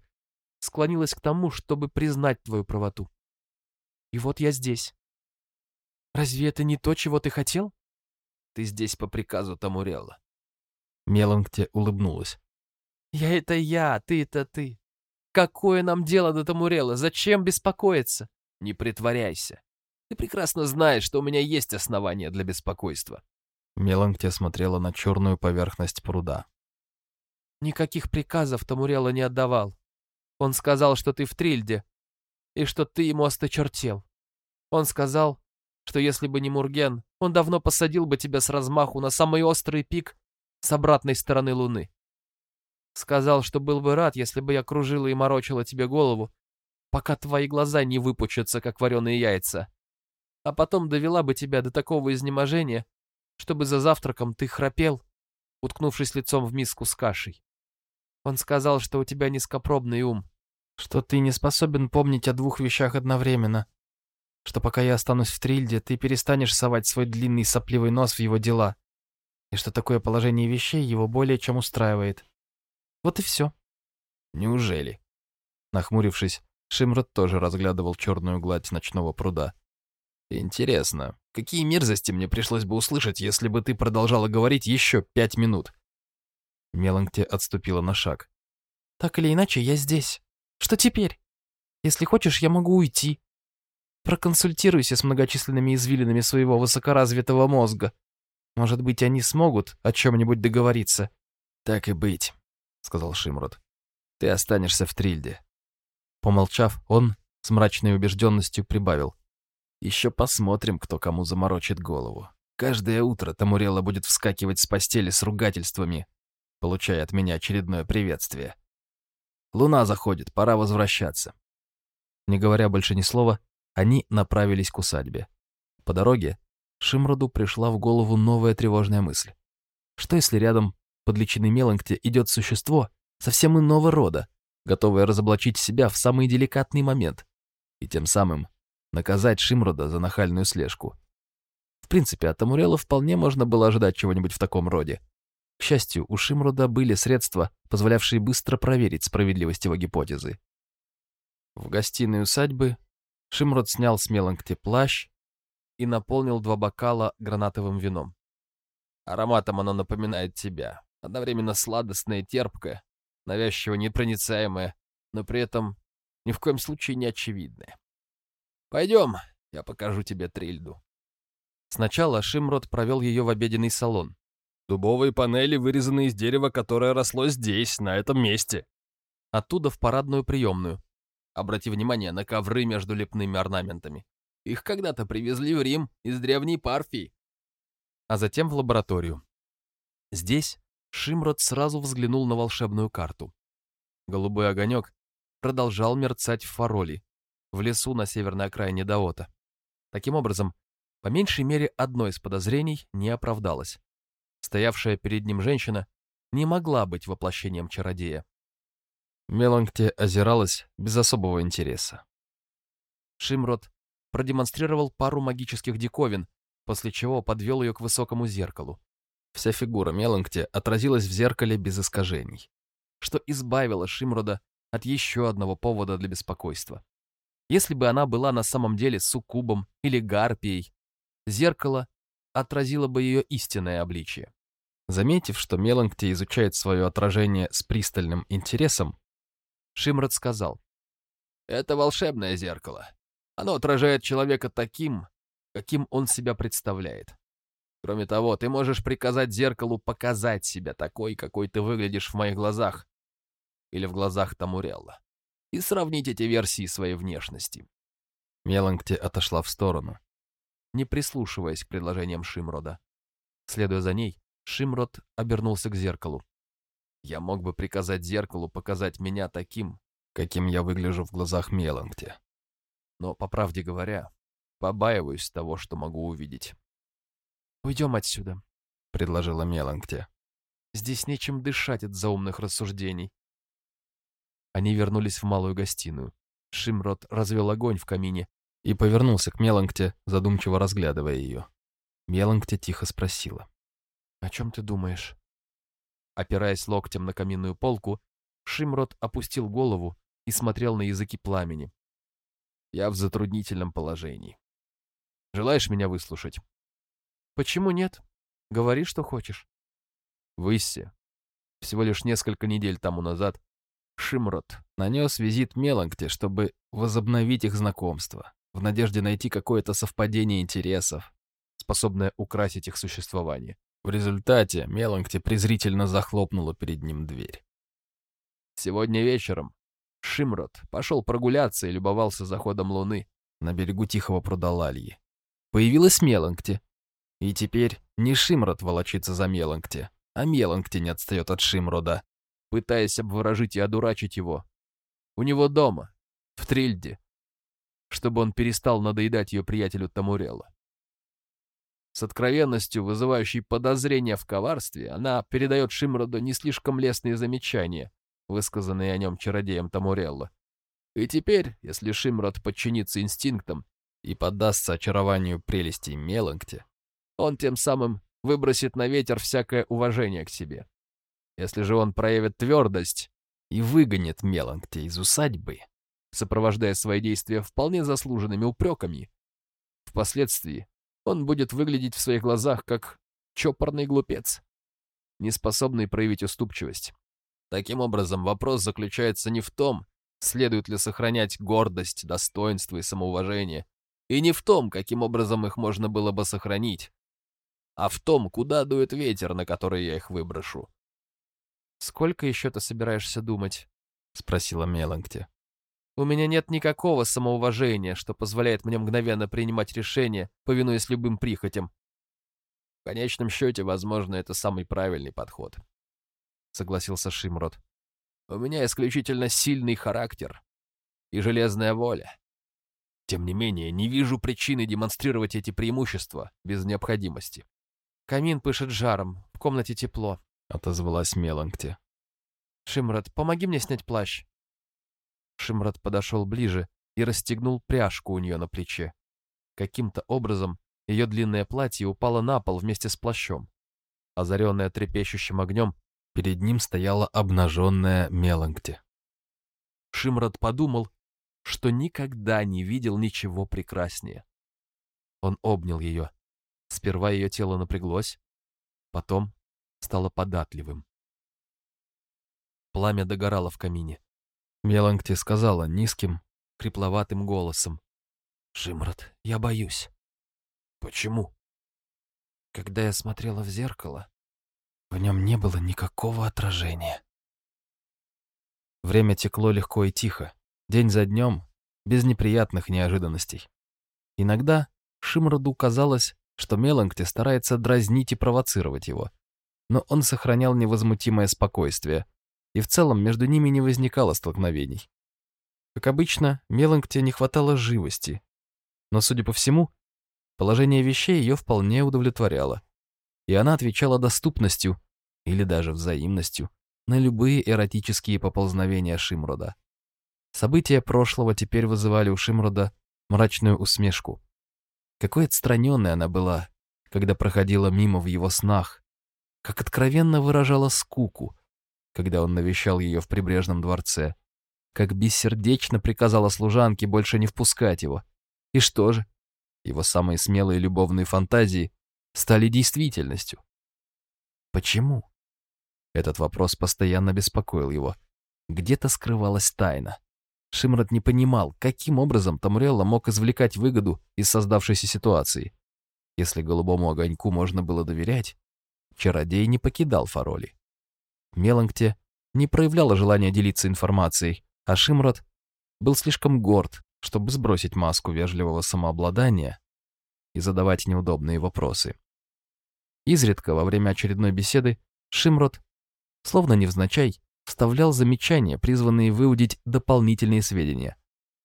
склонилась к тому, чтобы признать твою правоту. И вот я здесь. Разве это не то, чего ты хотел? Ты здесь по приказу Тамурелла. Меланкте улыбнулась. Я — это я, ты — это ты. Какое нам дело до Тамурелла? Зачем беспокоиться? Не притворяйся. Ты прекрасно знаешь, что у меня есть основания для беспокойства. Меланкте смотрела на черную поверхность пруда. Никаких приказов Тамурелла не отдавал. Он сказал, что ты в Трильде, и что ты ему осточертел. Он сказал, что если бы не Мурген, он давно посадил бы тебя с размаху на самый острый пик с обратной стороны Луны. Сказал, что был бы рад, если бы я кружила и морочила тебе голову, пока твои глаза не выпучатся, как вареные яйца. А потом довела бы тебя до такого изнеможения, чтобы за завтраком ты храпел, уткнувшись лицом в миску с кашей. Он сказал, что у тебя низкопробный ум, что ты не способен помнить о двух вещах одновременно, что пока я останусь в Трильде, ты перестанешь совать свой длинный сопливый нос в его дела, и что такое положение вещей его более чем устраивает. Вот и все. Неужели? Нахмурившись, Шимрот тоже разглядывал черную гладь ночного пруда. Интересно, какие мерзости мне пришлось бы услышать, если бы ты продолжала говорить еще пять минут? Меланкте отступила на шаг. Так или иначе, я здесь. Что теперь? Если хочешь, я могу уйти. Проконсультируйся с многочисленными извилинами своего высокоразвитого мозга. Может быть, они смогут о чем-нибудь договориться. Так и быть, сказал Шимрот. Ты останешься в Трильде. Помолчав, он с мрачной убежденностью прибавил. Еще посмотрим, кто кому заморочит голову. Каждое утро Тамурела будет вскакивать с постели с ругательствами, получая от меня очередное приветствие. Луна заходит, пора возвращаться. Не говоря больше ни слова, они направились к усадьбе. По дороге Шимроду пришла в голову новая тревожная мысль. Что если рядом под личиной Меланкте идет существо совсем иного рода, готовое разоблачить себя в самый деликатный момент и тем самым наказать Шимрода за нахальную слежку? В принципе, от Амурела вполне можно было ожидать чего-нибудь в таком роде. К счастью, у Шимрода были средства, позволявшие быстро проверить справедливость его гипотезы. В гостиной усадьбы Шимрод снял с Меланкти плащ и наполнил два бокала гранатовым вином. Ароматом оно напоминает тебя. Одновременно сладостное и терпкое, навязчиво непроницаемое, но при этом ни в коем случае не очевидное. Пойдем, я покажу тебе Трильду. Сначала Шимрод провел ее в обеденный салон. Дубовые панели вырезаны из дерева, которое росло здесь, на этом месте. Оттуда в парадную приемную, Обрати внимание на ковры между лепными орнаментами. Их когда-то привезли в Рим из древней Парфии. А затем в лабораторию. Здесь Шимрот сразу взглянул на волшебную карту. Голубой огонек продолжал мерцать в фароли, в лесу на северной окраине Даота. Таким образом, по меньшей мере одно из подозрений не оправдалось. Стоявшая перед ним женщина не могла быть воплощением чародея. Меланкте озиралась без особого интереса. Шимрот продемонстрировал пару магических диковин, после чего подвел ее к высокому зеркалу. Вся фигура Меланкте отразилась в зеркале без искажений, что избавило Шимрода от еще одного повода для беспокойства. Если бы она была на самом деле суккубом или гарпией, зеркало отразило бы ее истинное обличие. Заметив, что Меланкте изучает свое отражение с пристальным интересом, Шимрад сказал. «Это волшебное зеркало. Оно отражает человека таким, каким он себя представляет. Кроме того, ты можешь приказать зеркалу показать себя такой, какой ты выглядишь в моих глазах или в глазах Тамурелла. и сравнить эти версии своей внешности. Меланкти отошла в сторону. Не прислушиваясь к предложениям Шимрода. Следуя за ней, Шимрод обернулся к зеркалу. Я мог бы приказать зеркалу показать меня таким, каким я выгляжу в глазах Меланкти. Но, по правде говоря, побаиваюсь того, что могу увидеть. «Уйдем отсюда», — предложила Меланкти. «Здесь нечем дышать от заумных рассуждений». Они вернулись в малую гостиную. Шимрот развел огонь в камине и повернулся к Меланкте, задумчиво разглядывая ее. Меланкте тихо спросила. «О чем ты думаешь?» Опираясь локтем на каминную полку, Шимрот опустил голову и смотрел на языки пламени. «Я в затруднительном положении. Желаешь меня выслушать?» «Почему нет? Говори, что хочешь». В всего лишь несколько недель тому назад, Шимрот нанес визит Меланкте, чтобы возобновить их знакомство, в надежде найти какое-то совпадение интересов, способное украсить их существование. В результате Меланкти презрительно захлопнула перед ним дверь. Сегодня вечером Шимрот пошел прогуляться и любовался заходом луны на берегу тихого пруда. Появилась Меланкти. И теперь не Шимрот волочится за Меланкти, а Меланкти не отстает от Шимрода, пытаясь обворожить и одурачить его. У него дома, в Трильде, чтобы он перестал надоедать ее приятелю Тамурелла. С откровенностью, вызывающей подозрения в коварстве, она передает Шимроду не слишком лестные замечания, высказанные о нем чародеем Тамурелла. И теперь, если Шимрод подчинится инстинктам и поддастся очарованию прелестей Меланкти, он тем самым выбросит на ветер всякое уважение к себе. Если же он проявит твердость и выгонит Меланкти из усадьбы, сопровождая свои действия вполне заслуженными упреками, впоследствии он будет выглядеть в своих глазах как чопорный глупец, не способный проявить уступчивость. Таким образом, вопрос заключается не в том, следует ли сохранять гордость, достоинство и самоуважение, и не в том, каким образом их можно было бы сохранить, а в том, куда дует ветер, на который я их выброшу. «Сколько еще ты собираешься думать?» — спросила Меланкти. У меня нет никакого самоуважения, что позволяет мне мгновенно принимать решения, повинуясь любым прихотям. В конечном счете, возможно, это самый правильный подход. Согласился Шимрот. У меня исключительно сильный характер и железная воля. Тем не менее, не вижу причины демонстрировать эти преимущества без необходимости. Камин пышет жаром, в комнате тепло. Отозвалась Меланкти. Шимрот, помоги мне снять плащ. Шимрат подошел ближе и расстегнул пряжку у нее на плече. Каким-то образом ее длинное платье упало на пол вместе с плащом. Озаренная трепещущим огнем, перед ним стояла обнаженная Меланкти. Шимрат подумал, что никогда не видел ничего прекраснее. Он обнял ее. Сперва ее тело напряглось, потом стало податливым. Пламя догорало в камине. Меланкти сказала низким, крепловатым голосом. «Шимрат, я боюсь». «Почему?» Когда я смотрела в зеркало, в нем не было никакого отражения. Время текло легко и тихо, день за днем, без неприятных неожиданностей. Иногда Шимроду казалось, что Меланкти старается дразнить и провоцировать его, но он сохранял невозмутимое спокойствие, и в целом между ними не возникало столкновений. Как обычно, Меланкте не хватало живости, но, судя по всему, положение вещей ее вполне удовлетворяло, и она отвечала доступностью или даже взаимностью на любые эротические поползновения Шимрода. События прошлого теперь вызывали у Шимрода мрачную усмешку. Какой отстраненной она была, когда проходила мимо в его снах, как откровенно выражала скуку, когда он навещал ее в прибрежном дворце, как бессердечно приказала служанке больше не впускать его. И что же? Его самые смелые любовные фантазии стали действительностью. Почему? Этот вопрос постоянно беспокоил его. Где-то скрывалась тайна. Шимрат не понимал, каким образом Тамурелла мог извлекать выгоду из создавшейся ситуации. Если голубому огоньку можно было доверять, чародей не покидал Фароли. Меланкте не проявляла желания делиться информацией, а Шимрот был слишком горд, чтобы сбросить маску вежливого самообладания и задавать неудобные вопросы. Изредка во время очередной беседы Шимрот, словно невзначай, вставлял замечания, призванные выудить дополнительные сведения,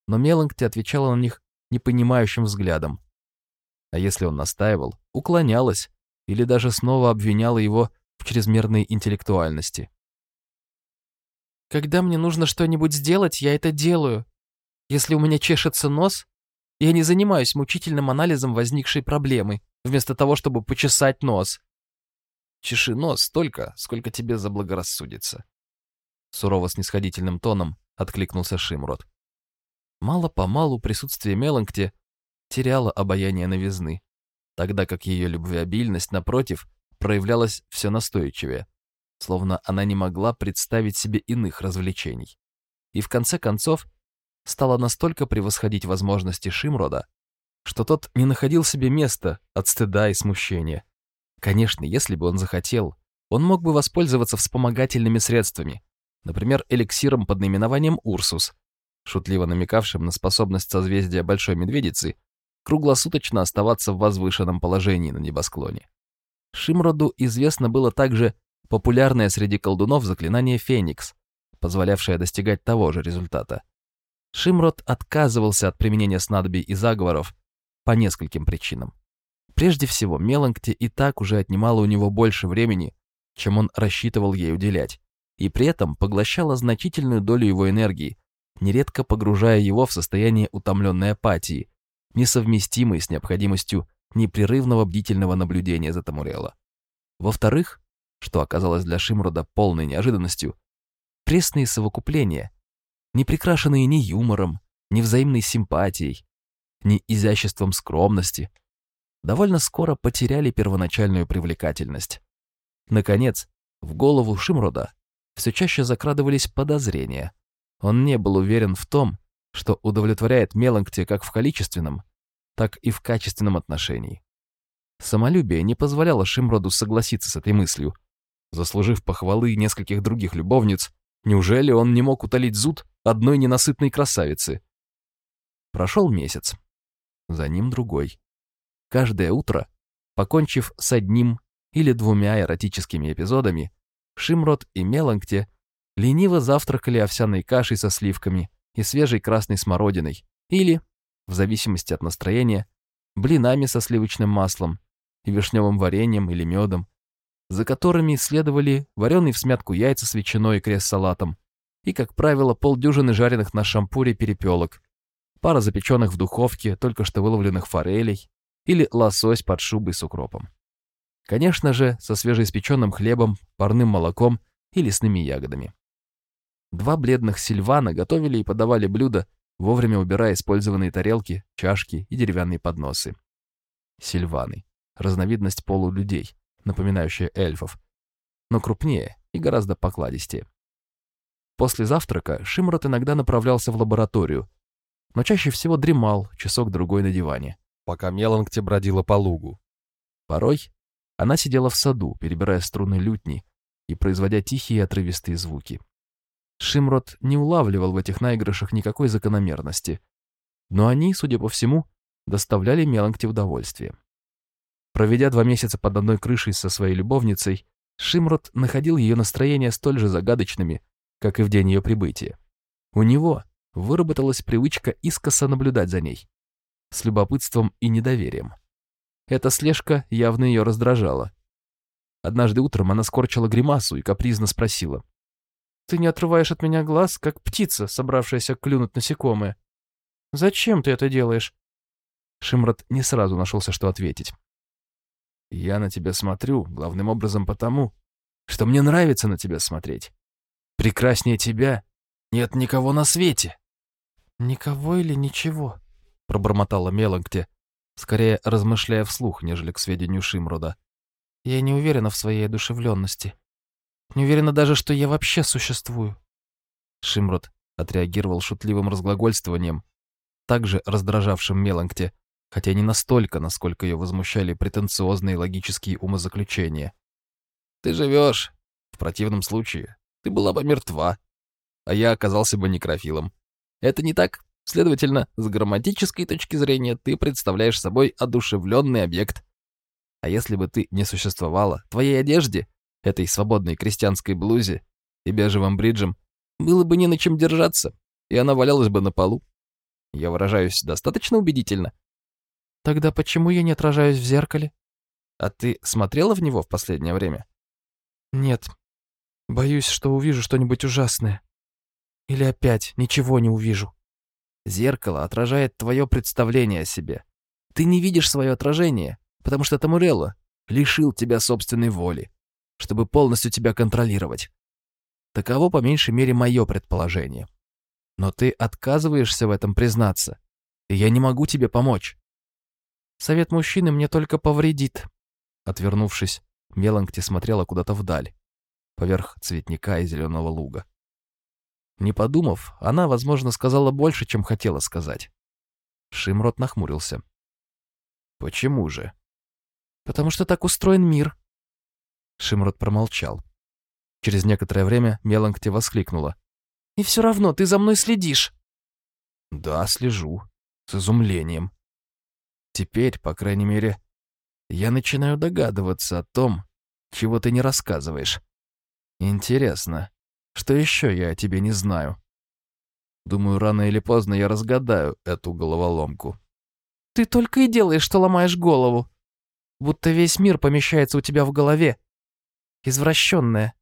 но Меланкти отвечала на них непонимающим взглядом. А если он настаивал, уклонялась или даже снова обвиняла его в чрезмерной интеллектуальности. «Когда мне нужно что-нибудь сделать, я это делаю. Если у меня чешется нос, я не занимаюсь мучительным анализом возникшей проблемы, вместо того, чтобы почесать нос. Чеши нос столько, сколько тебе заблагорассудится. Сурово-снисходительным тоном откликнулся Шимрот. Мало-помалу присутствие Меланкти теряло обаяние новизны, тогда как ее любвеобильность, напротив, проявлялась все настойчивее, словно она не могла представить себе иных развлечений. И в конце концов стала настолько превосходить возможности Шимрода, что тот не находил себе места от стыда и смущения. Конечно, если бы он захотел, он мог бы воспользоваться вспомогательными средствами, например, эликсиром под наименованием «Урсус», шутливо намекавшим на способность созвездия Большой Медведицы круглосуточно оставаться в возвышенном положении на небосклоне. Шимроду известно было также популярное среди колдунов заклинание «Феникс», позволявшее достигать того же результата. Шимрод отказывался от применения снадобий и заговоров по нескольким причинам. Прежде всего, Меланкти и так уже отнимала у него больше времени, чем он рассчитывал ей уделять, и при этом поглощала значительную долю его энергии, нередко погружая его в состояние утомленной апатии, несовместимой с необходимостью непрерывного бдительного наблюдения за Тамурелло. Во-вторых, что оказалось для Шимрода полной неожиданностью, пресные совокупления, не прикрашенные ни юмором, ни взаимной симпатией, ни изяществом скромности, довольно скоро потеряли первоначальную привлекательность. Наконец, в голову Шимрода все чаще закрадывались подозрения. Он не был уверен в том, что удовлетворяет Меланкте как в количественном, так и в качественном отношении. Самолюбие не позволяло Шимроду согласиться с этой мыслью. Заслужив похвалы нескольких других любовниц, неужели он не мог утолить зуд одной ненасытной красавицы? Прошел месяц. За ним другой. Каждое утро, покончив с одним или двумя эротическими эпизодами, Шимрод и Меланкте лениво завтракали овсяной кашей со сливками и свежей красной смородиной или, в зависимости от настроения, блинами со сливочным маслом и вишневым вареньем или медом, за которыми следовали вареные в смятку яйца с ветчиной и крест-салатом и, как правило, полдюжины жареных на шампуре перепелок, пара запеченных в духовке только что выловленных форелей или лосось под шубой с укропом. Конечно же, со свежеиспеченным хлебом, парным молоком и лесными ягодами. Два бледных сильвана готовили и подавали блюда, вовремя убирая использованные тарелки, чашки и деревянные подносы. Сильваны — разновидность полулюдей, напоминающая эльфов, но крупнее и гораздо покладистее. После завтрака Шимрот иногда направлялся в лабораторию, но чаще всего дремал часок-другой на диване, пока Меланкти бродила по лугу. Порой она сидела в саду, перебирая струны лютни и производя тихие отрывистые звуки. Шимрот не улавливал в этих наигрышах никакой закономерности, но они, судя по всему, доставляли Меланкте удовольствие. Проведя два месяца под одной крышей со своей любовницей, Шимрот находил ее настроения столь же загадочными, как и в день ее прибытия. У него выработалась привычка искоса наблюдать за ней, с любопытством и недоверием. Эта слежка явно ее раздражала. Однажды утром она скорчила гримасу и капризно спросила. Ты не отрываешь от меня глаз, как птица, собравшаяся клюнуть насекомое. Зачем ты это делаешь?» Шимрот не сразу нашелся, что ответить. «Я на тебя смотрю, главным образом потому, что мне нравится на тебя смотреть. Прекраснее тебя нет никого на свете». «Никого или ничего?» — пробормотала Меланкте, скорее размышляя вслух, нежели к сведению Шимрода. «Я не уверена в своей одушевленности. Не уверена даже, что я вообще существую. Шимрот отреагировал шутливым разглагольствованием, также раздражавшим Меланкте, хотя не настолько, насколько ее возмущали претенциозные логические умозаключения. «Ты живешь. В противном случае ты была бы мертва, а я оказался бы некрофилом. Это не так? Следовательно, с грамматической точки зрения ты представляешь собой одушевленный объект. А если бы ты не существовала, твоей одежде, этой свободной крестьянской блузе и бежевым бриджем, было бы не на чем держаться, и она валялась бы на полу. Я выражаюсь достаточно убедительно. Тогда почему я не отражаюсь в зеркале? А ты смотрела в него в последнее время? Нет. Боюсь, что увижу что-нибудь ужасное. Или опять ничего не увижу. Зеркало отражает твое представление о себе. Ты не видишь свое отражение, потому что Тамурелло лишил тебя собственной воли, чтобы полностью тебя контролировать. Таково по меньшей мере мое предположение. Но ты отказываешься в этом признаться, и я не могу тебе помочь. Совет мужчины мне только повредит. Отвернувшись, Меланкти смотрела куда-то вдаль, поверх цветника и зеленого луга. Не подумав, она, возможно, сказала больше, чем хотела сказать. Шимрот нахмурился. «Почему же?» «Потому что так устроен мир». Шимрот промолчал. Через некоторое время Меланкти воскликнула. «И все равно ты за мной следишь». «Да, слежу. С изумлением. Теперь, по крайней мере, я начинаю догадываться о том, чего ты не рассказываешь. Интересно, что еще я о тебе не знаю? Думаю, рано или поздно я разгадаю эту головоломку. Ты только и делаешь, что ломаешь голову. Будто весь мир помещается у тебя в голове. Извращенная,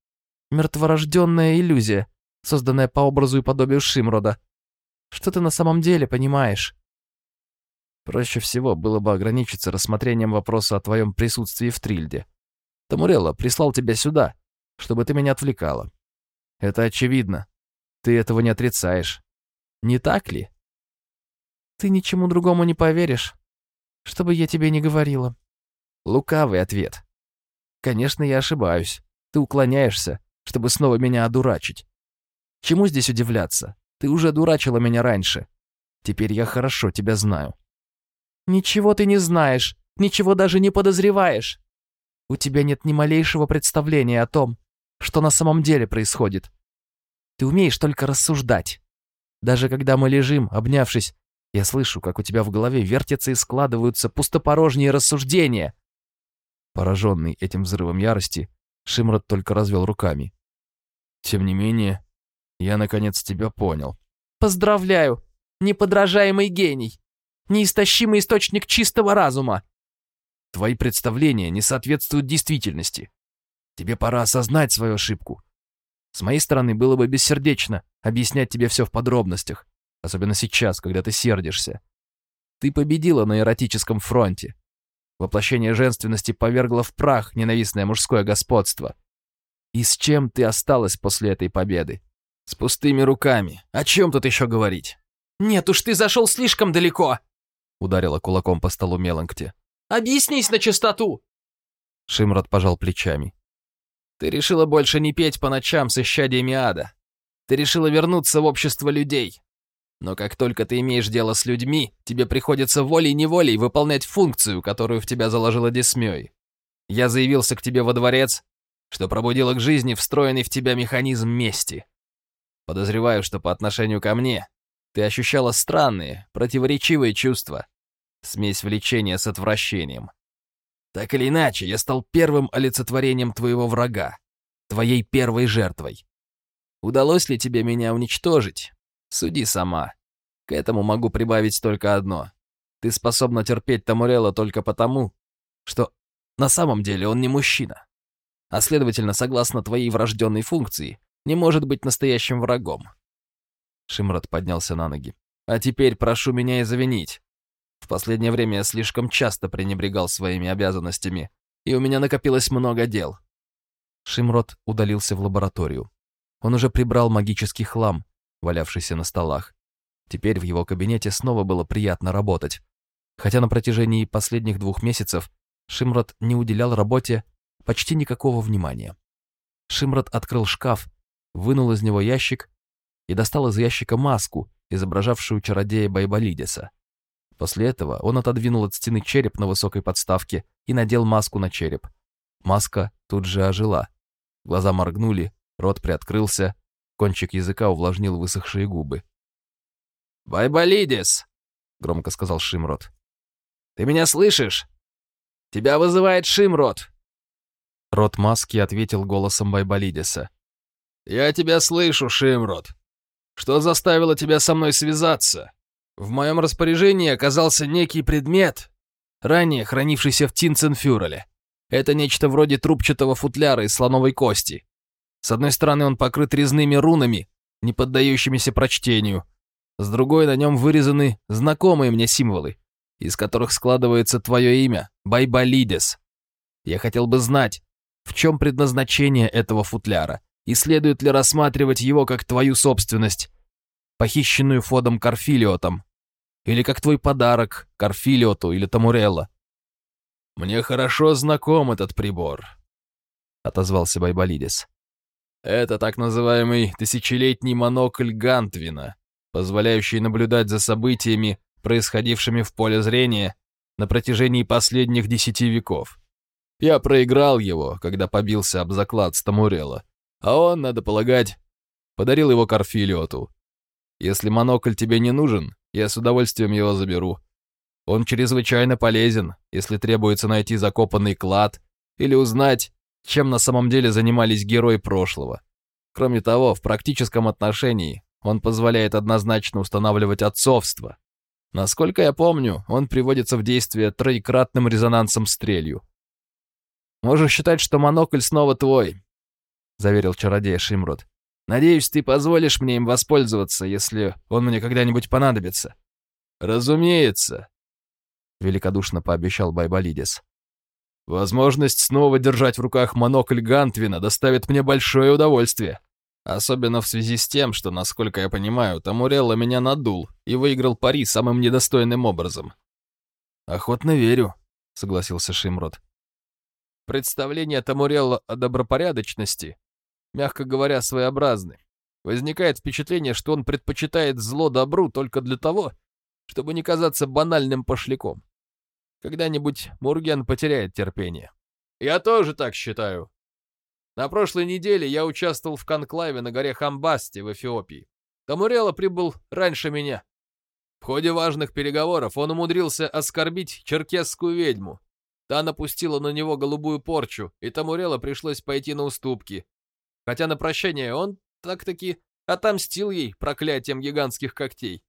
мертворожденная иллюзия, созданная по образу и подобию Шимрода. Что ты на самом деле понимаешь? Проще всего было бы ограничиться рассмотрением вопроса о твоем присутствии в Трильде. Тамурелла прислал тебя сюда, чтобы ты меня отвлекала. Это очевидно. Ты этого не отрицаешь. Не так ли? Ты ничему другому не поверишь, что бы я тебе не говорила. Лукавый ответ. Конечно, я ошибаюсь. Ты уклоняешься, чтобы снова меня одурачить. Чему здесь удивляться? Ты уже одурачила меня раньше. Теперь я хорошо тебя знаю. Ничего ты не знаешь, ничего даже не подозреваешь. У тебя нет ни малейшего представления о том, что на самом деле происходит. Ты умеешь только рассуждать. Даже когда мы лежим, обнявшись, я слышу, как у тебя в голове вертятся и складываются пустопорожние рассуждения. Пораженный этим взрывом ярости, Шимрот только развел руками. Тем не менее, я наконец тебя понял. Поздравляю, неподражаемый гений неистощимый источник чистого разума. Твои представления не соответствуют действительности. Тебе пора осознать свою ошибку. С моей стороны было бы бессердечно объяснять тебе все в подробностях, особенно сейчас, когда ты сердишься. Ты победила на эротическом фронте. Воплощение женственности повергло в прах ненавистное мужское господство. И с чем ты осталась после этой победы? С пустыми руками. О чем тут еще говорить? Нет уж, ты зашел слишком далеко ударила кулаком по столу Меланкти. «Объяснись на чистоту!» Шимрот пожал плечами. «Ты решила больше не петь по ночам с исчадиями ада. Ты решила вернуться в общество людей. Но как только ты имеешь дело с людьлюдьми, тебе приходится волей-неволей выполнять функцию, которую в тебя заложила Десмёй. Я заявился к тебе во дворец, что пробудила к жизни встроенный в тебя механизм мести. Подозреваю, что по отношению ко мне ты ощущала странные, противоречивые чувства, смесь влечения с отвращением. Так или иначе, я стал первым олицетворением твоего врага, твоей первой жертвой. Удалось ли тебе меня уничтожить? Суди сама. К этому могу прибавить только одно. Ты способна терпеть Тамурелла только потому, что на самом деле он не мужчина. А следовательно, согласно твоей врожденной функции, не может быть настоящим врагом. Шимрот поднялся на ноги. А теперь прошу меня извинить. В последнее время я слишком часто пренебрегал своими обязанностями, и у меня накопилось много дел. Шимрот удалился в лабораторию. Он уже прибрал магический хлам, валявшийся на столах. Теперь в его кабинете снова было приятно работать. Хотя на протяжении последних двух месяцев Шимрот не уделял работе почти никакого внимания. Шимрот открыл шкаф, вынул из него ящик и достал из ящика маску, изображавшую чародея Байбалидиса. После этого он отодвинул от стены череп на высокой подставке и надел маску на череп. Маска тут же ожила. Глаза моргнули, рот приоткрылся, кончик языка увлажнил высохшие губы. «Байболидис!» — громко сказал Шимрот. «Ты меня слышишь? Тебя вызывает Шимрот!» Рот маски ответил голосом Байболидиса. «Я тебя слышу, Шимрот. Что заставило тебя со мной связаться? В моем распоряжении оказался некий предмет, ранее хранившийся в Тинценфюреле. Это нечто вроде трубчатого футляра из слоновой кости. С одной стороны он покрыт резными рунами, не поддающимися прочтению. С другой на нем вырезаны знакомые мне символы, из которых складывается твое имя, Байбалидес. Я хотел бы знать, в чем предназначение этого футляра, и следует ли рассматривать его как твою собственность, похищенную Фодом Карфилиотом, или как твой подарок Карфилиоту или Тамурелло. «Мне хорошо знаком этот прибор», — отозвался Байбалидис. «Это так называемый тысячелетний монокль Гантвина, позволяющий наблюдать за событиями, происходившими в поле зрения на протяжении последних десяти веков. Я проиграл его, когда побился об заклад с Тамурелло, а он, надо полагать, подарил его Карфилиоту. Если монокль тебе не нужен, я с удовольствием его заберу. Он чрезвычайно полезен, если требуется найти закопанный клад или узнать, чем на самом деле занимались герои прошлого. Кроме того, в практическом отношении он позволяет однозначно устанавливать отцовство. Насколько я помню, он приводится в действие троекратным резонансом стрелью. «Можешь считать, что монокль снова твой», — заверил чародей Шимрут. «Надеюсь, ты позволишь мне им воспользоваться, если он мне когда-нибудь понадобится». «Разумеется», — великодушно пообещал Байбалидис. «Возможность снова держать в руках монокль Гантвина доставит мне большое удовольствие. Особенно в связи с тем, что, насколько я понимаю, Тамурелло меня надул и выиграл пари самым недостойным образом». «Охотно верю», — согласился Шимрот. Представление Тамурелло о добропорядочности, мягко говоря, своеобразны. Возникает впечатление, что он предпочитает зло добру только для того, чтобы не казаться банальным пошляком. Когда-нибудь Мурген потеряет терпение. Я тоже так считаю. На прошлой неделе я участвовал в конклаве на горе Хамбасте в Эфиопии. Тамурелло прибыл раньше меня. В ходе важных переговоров он умудрился оскорбить черкесскую ведьму, Та напустила на него голубую порчу, и Тамурело пришлось пойти на уступки. Хотя на прощание он так-таки отомстил ей проклятием гигантских когтей.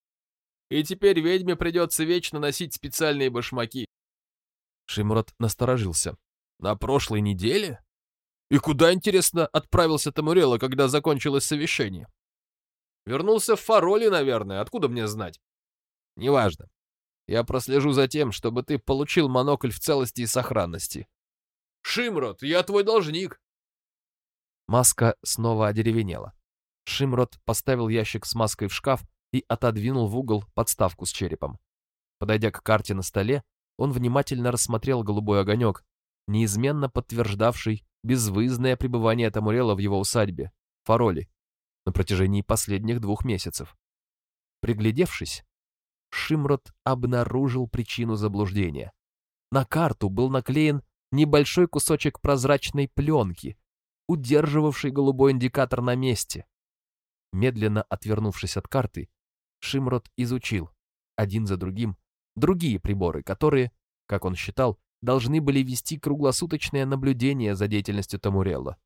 И теперь ведьме придется вечно носить специальные башмаки. Шимрот насторожился. На прошлой неделе? И куда, интересно, отправился Тамурело, когда закончилось совещание? Вернулся в Фароли, наверное, откуда мне знать? Неважно. Я прослежу за тем, чтобы ты получил монокль в целости и сохранности. Шимрот, я твой должник. Маска снова одеревенела. Шимрот поставил ящик с маской в шкаф и отодвинул в угол подставку с черепом. Подойдя к карте на столе, он внимательно рассмотрел голубой огонек, неизменно подтверждавший безвыездное пребывание Тамурела в его усадьбе, Фароли, на протяжении последних двух месяцев. Приглядевшись, Шимрот обнаружил причину заблуждения. На карту был наклеен небольшой кусочек прозрачной пленки, удерживавший голубой индикатор на месте. Медленно отвернувшись от карты, Шимрот изучил, один за другим, другие приборы, которые, как он считал, должны были вести круглосуточное наблюдение за деятельностью Тамурелла.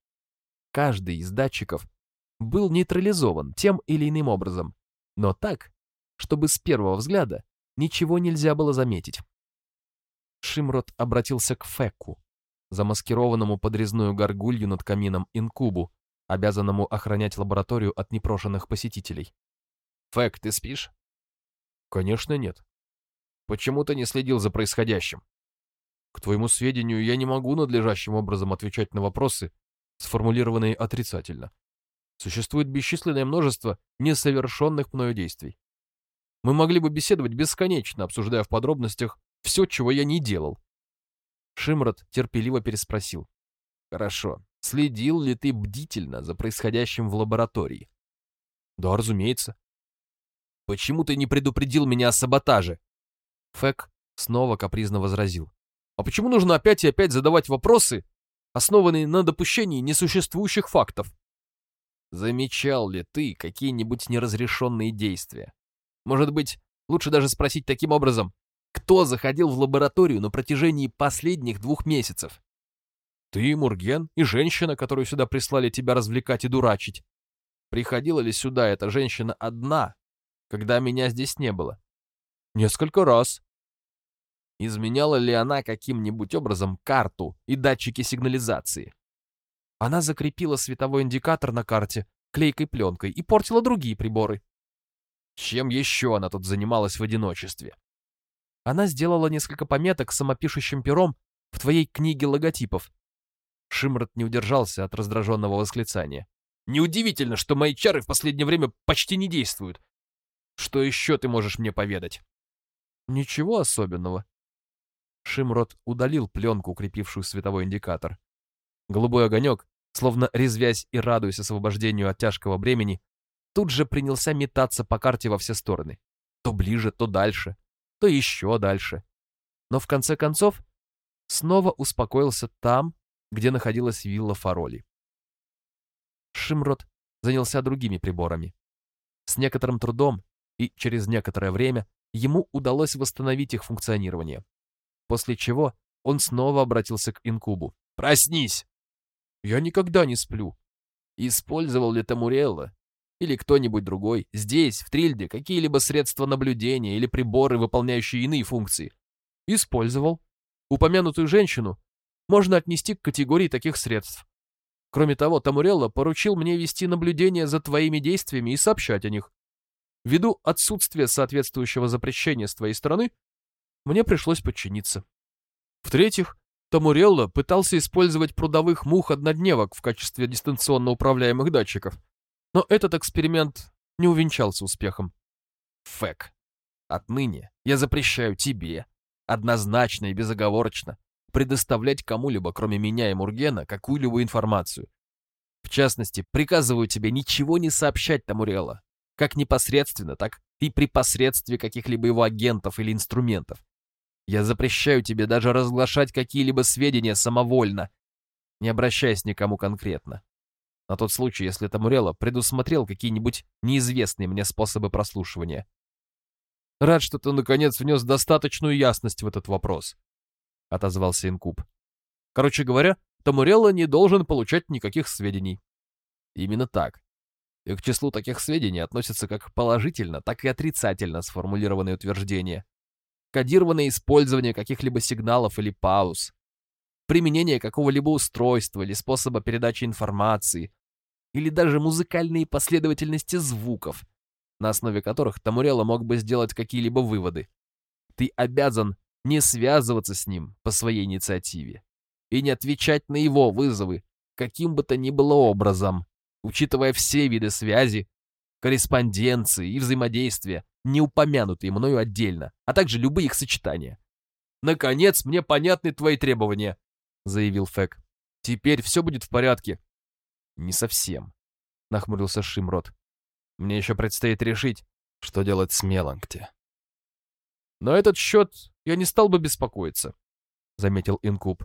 Каждый из датчиков был нейтрализован тем или иным образом, но так, чтобы с первого взгляда ничего нельзя было заметить. Шимрот обратился к Фекку, замаскированному подрезную горгулью над камином инкубу, обязанному охранять лабораторию от непрошенных посетителей. «Фэк, ты спишь?» «Конечно нет. Почему ты не следил за происходящим?» «К твоему сведению, я не могу надлежащим образом отвечать на вопросы, сформулированные отрицательно. Существует бесчисленное множество несовершенных мною действий. Мы могли бы беседовать бесконечно, обсуждая в подробностях все, чего я не делал. Шимрот терпеливо переспросил. «Хорошо. Следил ли ты бдительно за происходящим в лаборатории?» «Да, разумеется». «Почему ты не предупредил меня о саботаже?» Фэк снова капризно возразил. «А почему нужно опять и опять задавать вопросы, основанные на допущении несуществующих фактов?» «Замечал ли ты какие-нибудь неразрешенные действия? Может быть, лучше даже спросить таким образом, кто заходил в лабораторию на протяжении последних двух месяцев? Ты, Мурген, и женщина, которую сюда прислали тебя развлекать и дурачить. Приходила ли сюда эта женщина одна, когда меня здесь не было? Несколько раз. Изменяла ли она каким-нибудь образом карту и датчики сигнализации? Она закрепила световой индикатор на карте клейкой пленкой и портила другие приборы. Чем еще она тут занималась в одиночестве? Она сделала несколько пометок самопишущим пером в твоей книге логотипов. Шимрот не удержался от раздраженного восклицания. Неудивительно, что мои чары в последнее время почти не действуют. Что еще ты можешь мне поведать? Ничего особенного. Шимрот удалил пленку, укрепившую световой индикатор. Голубой огонек, словно резвясь и радуясь освобождению от тяжкого бремени, тут же принялся метаться по карте во все стороны. То ближе, то дальше, то еще дальше. Но в конце концов снова успокоился там, где находилась вилла Фароли. Шимрот занялся другими приборами. С некоторым трудом и через некоторое время ему удалось восстановить их функционирование. После чего он снова обратился к инкубу. «Проснись!» «Я никогда не сплю». Использовал ли Тамурелла или кто-нибудь другой здесь, в Трильде, какие-либо средства наблюдения или приборы, выполняющие иные функции? Использовал. Упомянутую женщину можно отнести к категории таких средств. Кроме того, Тамурелла поручил мне вести наблюдение за твоими действиями и сообщать о них. Ввиду отсутствия соответствующего запрещения с твоей стороны, мне пришлось подчиниться. В-третьих, Тамурелла пытался использовать прудовых мух-однодневок в качестве дистанционно управляемых датчиков, но этот эксперимент не увенчался успехом. Фэк, отныне я запрещаю тебе, однозначно и безоговорочно, предоставлять кому-либо, кроме меня и Мургена, какую-либо информацию. В частности, приказываю тебе ничего не сообщать Тамурелла, как непосредственно, так и при посредстве каких-либо его агентов или инструментов. Я запрещаю тебе даже разглашать какие-либо сведения самовольно, не обращаясь никому конкретно. На тот случай, если Тамурелла предусмотрел какие-нибудь неизвестные мне способы прослушивания. Рад, что ты, наконец, внес достаточную ясность в этот вопрос. — отозвался Инкуб. «Короче говоря, Тамурелла не должен получать никаких сведений». «Именно так. И к числу таких сведений относятся как положительно, так и отрицательно сформулированные утверждения. Кодированное использование каких-либо сигналов или пауз, применение какого-либо устройства или способа передачи информации, или даже музыкальные последовательности звуков, на основе которых Тамурелла мог бы сделать какие-либо выводы. Ты обязан не связываться с ним по своей инициативе и не отвечать на его вызовы каким бы то ни было образом, учитывая все виды связи, корреспонденции и взаимодействия, не упомянутые мною отдельно, а также любые их сочетания. «Наконец, мне понятны твои требования», — заявил Фэк. «Теперь все будет в порядке». «Не совсем», — нахмурился Шимрот. «Мне еще предстоит решить, что делать с Меланкте». На этот счет я не стал бы беспокоиться, — заметил Инкуб.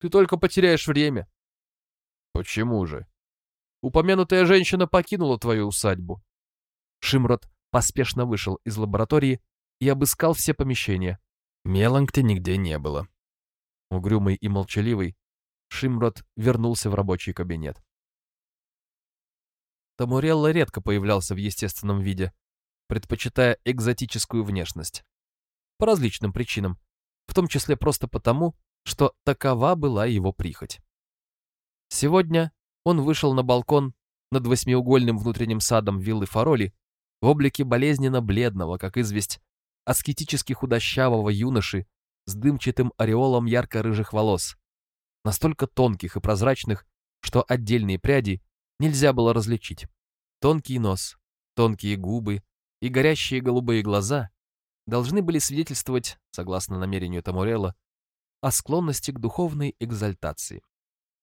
Ты только потеряешь время. Почему же? Упомянутая женщина покинула твою усадьбу. Шимрот поспешно вышел из лаборатории и обыскал все помещения. Меланкти нигде не было. Угрюмый и молчаливый, Шимрот вернулся в рабочий кабинет. Тамурелла редко появлялся в естественном виде, предпочитая экзотическую внешность по различным причинам, в том числе просто потому, что такова была его прихоть. Сегодня он вышел на балкон над восьмиугольным внутренним садом виллы Фароли в облике болезненно бледного, как известь, аскетически худощавого юноши с дымчатым ореолом ярко-рыжих волос, настолько тонких и прозрачных, что отдельные пряди нельзя было различить. Тонкий нос, тонкие губы и горящие голубые глаза должны были свидетельствовать, согласно намерению Тамурелла, о склонности к духовной экзальтации.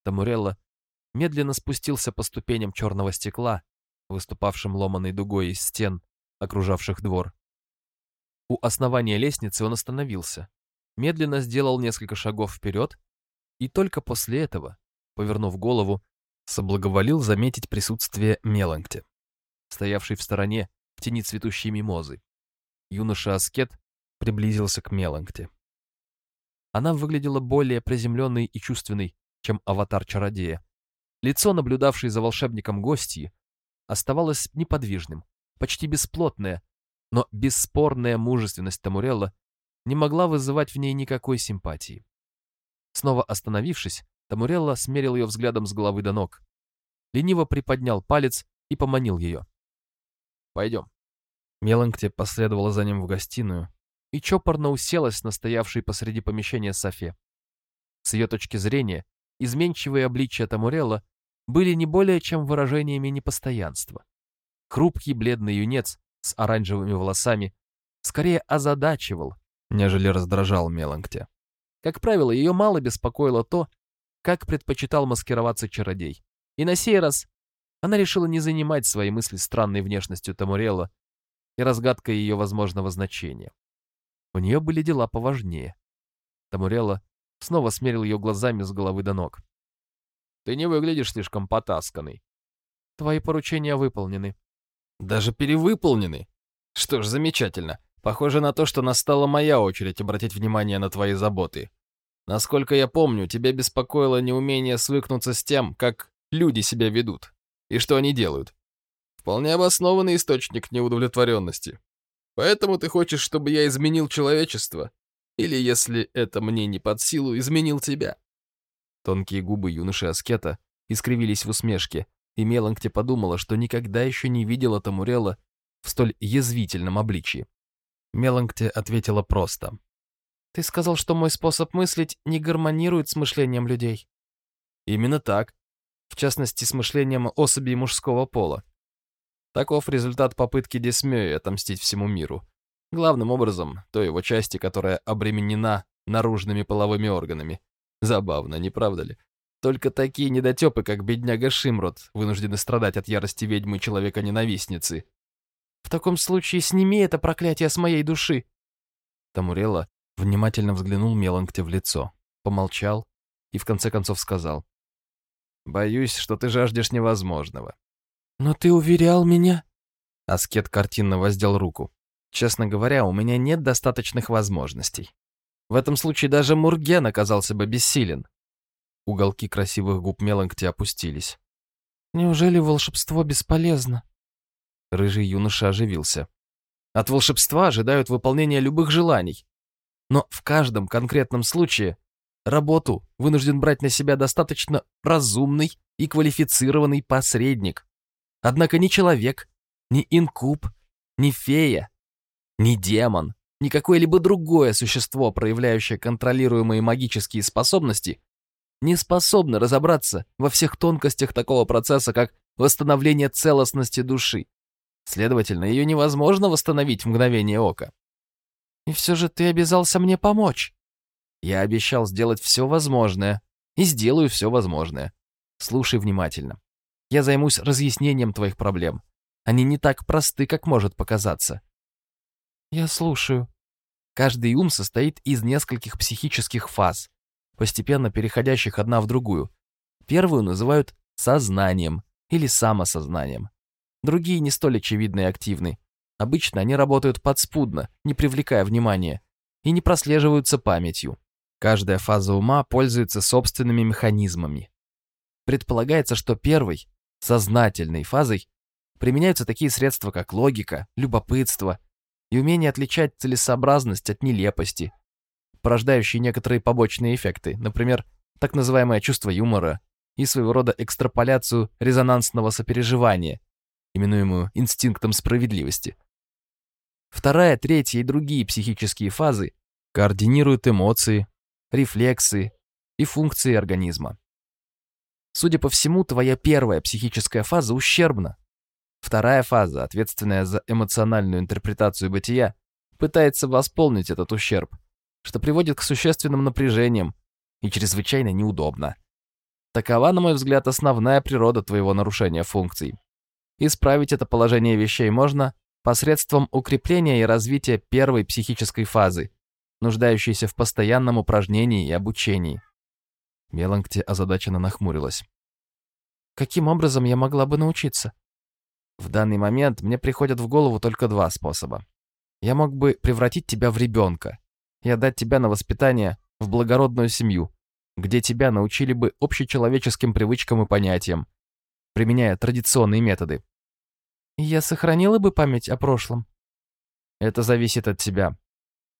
Тамурелла медленно спустился по ступеням черного стекла, выступавшим ломаной дугой из стен, окружавших двор. У основания лестницы он остановился, медленно сделал несколько шагов вперед и только после этого, повернув голову, соблаговолил заметить присутствие Меланкте, стоявшей в стороне в тени цветущей мимозы юноша-аскет приблизился к Меланкте. Она выглядела более приземленной и чувственной, чем аватар-чародея. Лицо, наблюдавшее за волшебником гостьи, оставалось неподвижным, почти бесплотное, но бесспорная мужественность Тамурелла не могла вызывать в ней никакой симпатии. Снова остановившись, Тамурелла смерил ее взглядом с головы до ног. Лениво приподнял палец и поманил ее. «Пойдем». Меланкте последовала за ним в гостиную и чопорно уселась на стоявшей посреди помещения Софе. С ее точки зрения, изменчивые обличия Тамурелла были не более чем выражениями непостоянства. Хрупкий бледный юнец с оранжевыми волосами скорее озадачивал, нежели раздражал Меланкте. Как правило, ее мало беспокоило то, как предпочитал маскироваться чародей. И на сей раз она решила не занимать свои мысли странной внешностью Тамурелла и разгадкой ее возможного значения. У нее были дела поважнее. Тамурелла снова смерил ее глазами с головы до ног. «Ты не выглядишь слишком потасканный. Твои поручения выполнены». «Даже перевыполнены? Что ж, замечательно. Похоже на то, что настала моя очередь обратить внимание на твои заботы. Насколько я помню, тебя беспокоило неумение свыкнуться с тем, как люди себя ведут и что они делают. Вполне обоснованный источник неудовлетворенности. Поэтому ты хочешь, чтобы я изменил человечество? Или, если это мне не под силу, изменил тебя?» Тонкие губы юноши-аскета искривились в усмешке, и Меланкте подумала, что никогда еще не видела Тамурела в столь язвительном обличии. Меланкте ответила просто. «Ты сказал, что мой способ мыслить не гармонирует с мышлением людей». «Именно так. В частности, с мышлением особей мужского пола. Таков результат попытки Десмёи отомстить всему миру. Главным образом, той его части, которая обременена наружными половыми органами. Забавно, не правда ли? Только такие недотепы, как бедняга Шимрот, вынуждены страдать от ярости ведьмы человека-ненавистницы, в таком случае сними это проклятие с моей души. Тамурелла внимательно взглянул Меланкте в лицо, помолчал и в конце концов сказал. «Боюсь, что ты жаждешь невозможного». «Но ты уверял меня...» Аскет картинно воздел руку. «Честно говоря, у меня нет достаточных возможностей. В этом случае даже Мурген оказался бы бессилен». Уголки красивых губ Меланкти опустились. «Неужели волшебство бесполезно?» Рыжий юноша оживился. От волшебства ожидают выполнения любых желаний. Но в каждом конкретном случае работу вынужден брать на себя достаточно разумный и квалифицированный посредник. Однако ни человек, ни инкуб, ни фея, ни демон, ни какое-либо другое существо, проявляющее контролируемые магические способности, не способны разобраться во всех тонкостях такого процесса, как восстановление целостности души. Следовательно, ее невозможно восстановить в мгновение ока. И все же ты обязался мне помочь. Я обещал сделать все возможное. И сделаю все возможное. Слушай внимательно. Я займусь разъяснением твоих проблем. Они не так просты, как может показаться. Я слушаю. Каждый ум состоит из нескольких психических фаз, постепенно переходящих одна в другую. Первую называют сознанием или самосознанием. Другие не столь очевидны и активны. Обычно они работают подспудно, не привлекая внимания, и не прослеживаются памятью. Каждая фаза ума пользуется собственными механизмами. Предполагается, что первой, сознательной фазой, применяются такие средства, как логика, любопытство и умение отличать целесообразность от нелепости, порождающие некоторые побочные эффекты, например, так называемое чувство юмора и своего рода экстраполяцию резонансного сопереживания, именуемую инстинктом справедливости. Вторая, третья и другие психические фазы координируют эмоции, рефлексы и функции организма. Судя по всему, твоя первая психическая фаза ущербна. Вторая фаза, ответственная за эмоциональную интерпретацию бытия, пытается восполнить этот ущерб, что приводит к существенным напряжениям и чрезвычайно неудобно. Такова, на мой взгляд, основная природа твоего нарушения функций. Исправить это положение вещей можно посредством укрепления и развития первой психической фазы, нуждающейся в постоянном упражнении и обучении. Меланкти озадаченно нахмурилась. «Каким образом я могла бы научиться?» «В данный момент мне приходят в голову только два способа. Я мог бы превратить тебя в ребенка и отдать тебя на воспитание в благородную семью, где тебя научили бы общечеловеческим привычкам и понятиям, применяя традиционные методы. Я сохранила бы память о прошлом. Это зависит от тебя.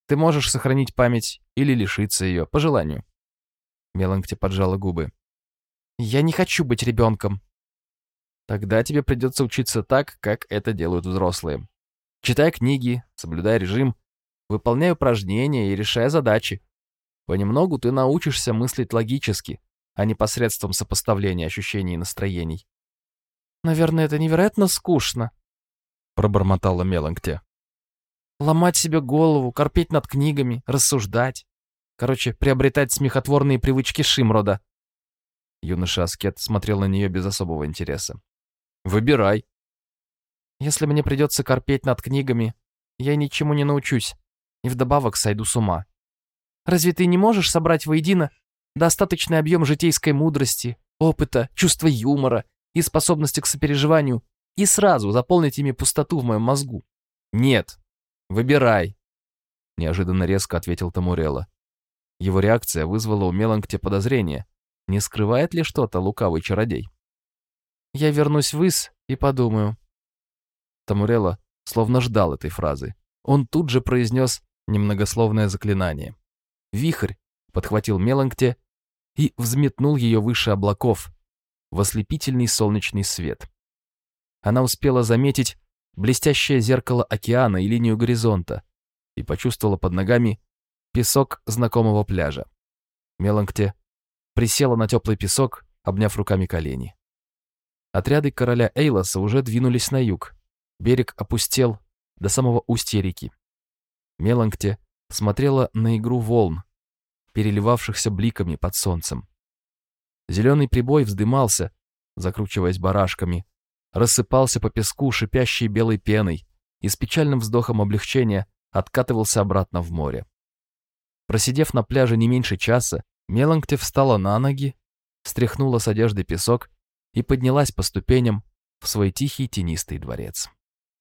Ты можешь сохранить память или лишиться ее, по желанию. Меланкти поджала губы. Я не хочу быть ребенком. Тогда тебе придется учиться так, как это делают взрослые. Читай книги, соблюдай режим, выполняй упражнения и решай задачи. Понемногу ты научишься мыслить логически, а не посредством сопоставления ощущений и настроений. «Наверное, это невероятно скучно», — пробормотала Меланкте. «Ломать себе голову, корпеть над книгами, рассуждать. Короче, приобретать смехотворные привычки Шимрода». Юноша Аскет смотрел на нее без особого интереса. «Выбирай». «Если мне придется корпеть над книгами, я ничему не научусь и вдобавок сойду с ума. Разве ты не можешь собрать воедино достаточный объем житейской мудрости, опыта, чувства юмора и способности к сопереживанию и сразу заполнить ими пустоту в моем мозгу? Нет. Выбирай. Неожиданно резко ответил Тамурелла. Его реакция вызвала у Меланкте подозрение. Не скрывает ли что-то лукавый чародей? Я вернусь в Ис и подумаю. Тамурелла словно ждал этой фразы. Он тут же произнес немногословное заклинание. Вихрь подхватил Меланкте и взметнул ее выше облаков в ослепительный солнечный свет. Она успела заметить блестящее зеркало океана и линию горизонта и почувствовала под ногами песок знакомого пляжа. Меланкте присела на теплый песок, обняв руками колени. Отряды короля Эйлоса уже двинулись на юг. Берег опустел до самого устья реки. Меланкте смотрела на игру волн, переливавшихся бликами под солнцем. Зеленый прибой вздымался, закручиваясь барашками, рассыпался по песку шипящей белой пеной и с печальным вздохом облегчения откатывался обратно в море. Просидев на пляже не меньше часа, Меланкте встала на ноги, стряхнула с одежды песок и поднялась по ступеням в свой тихий тенистый дворец.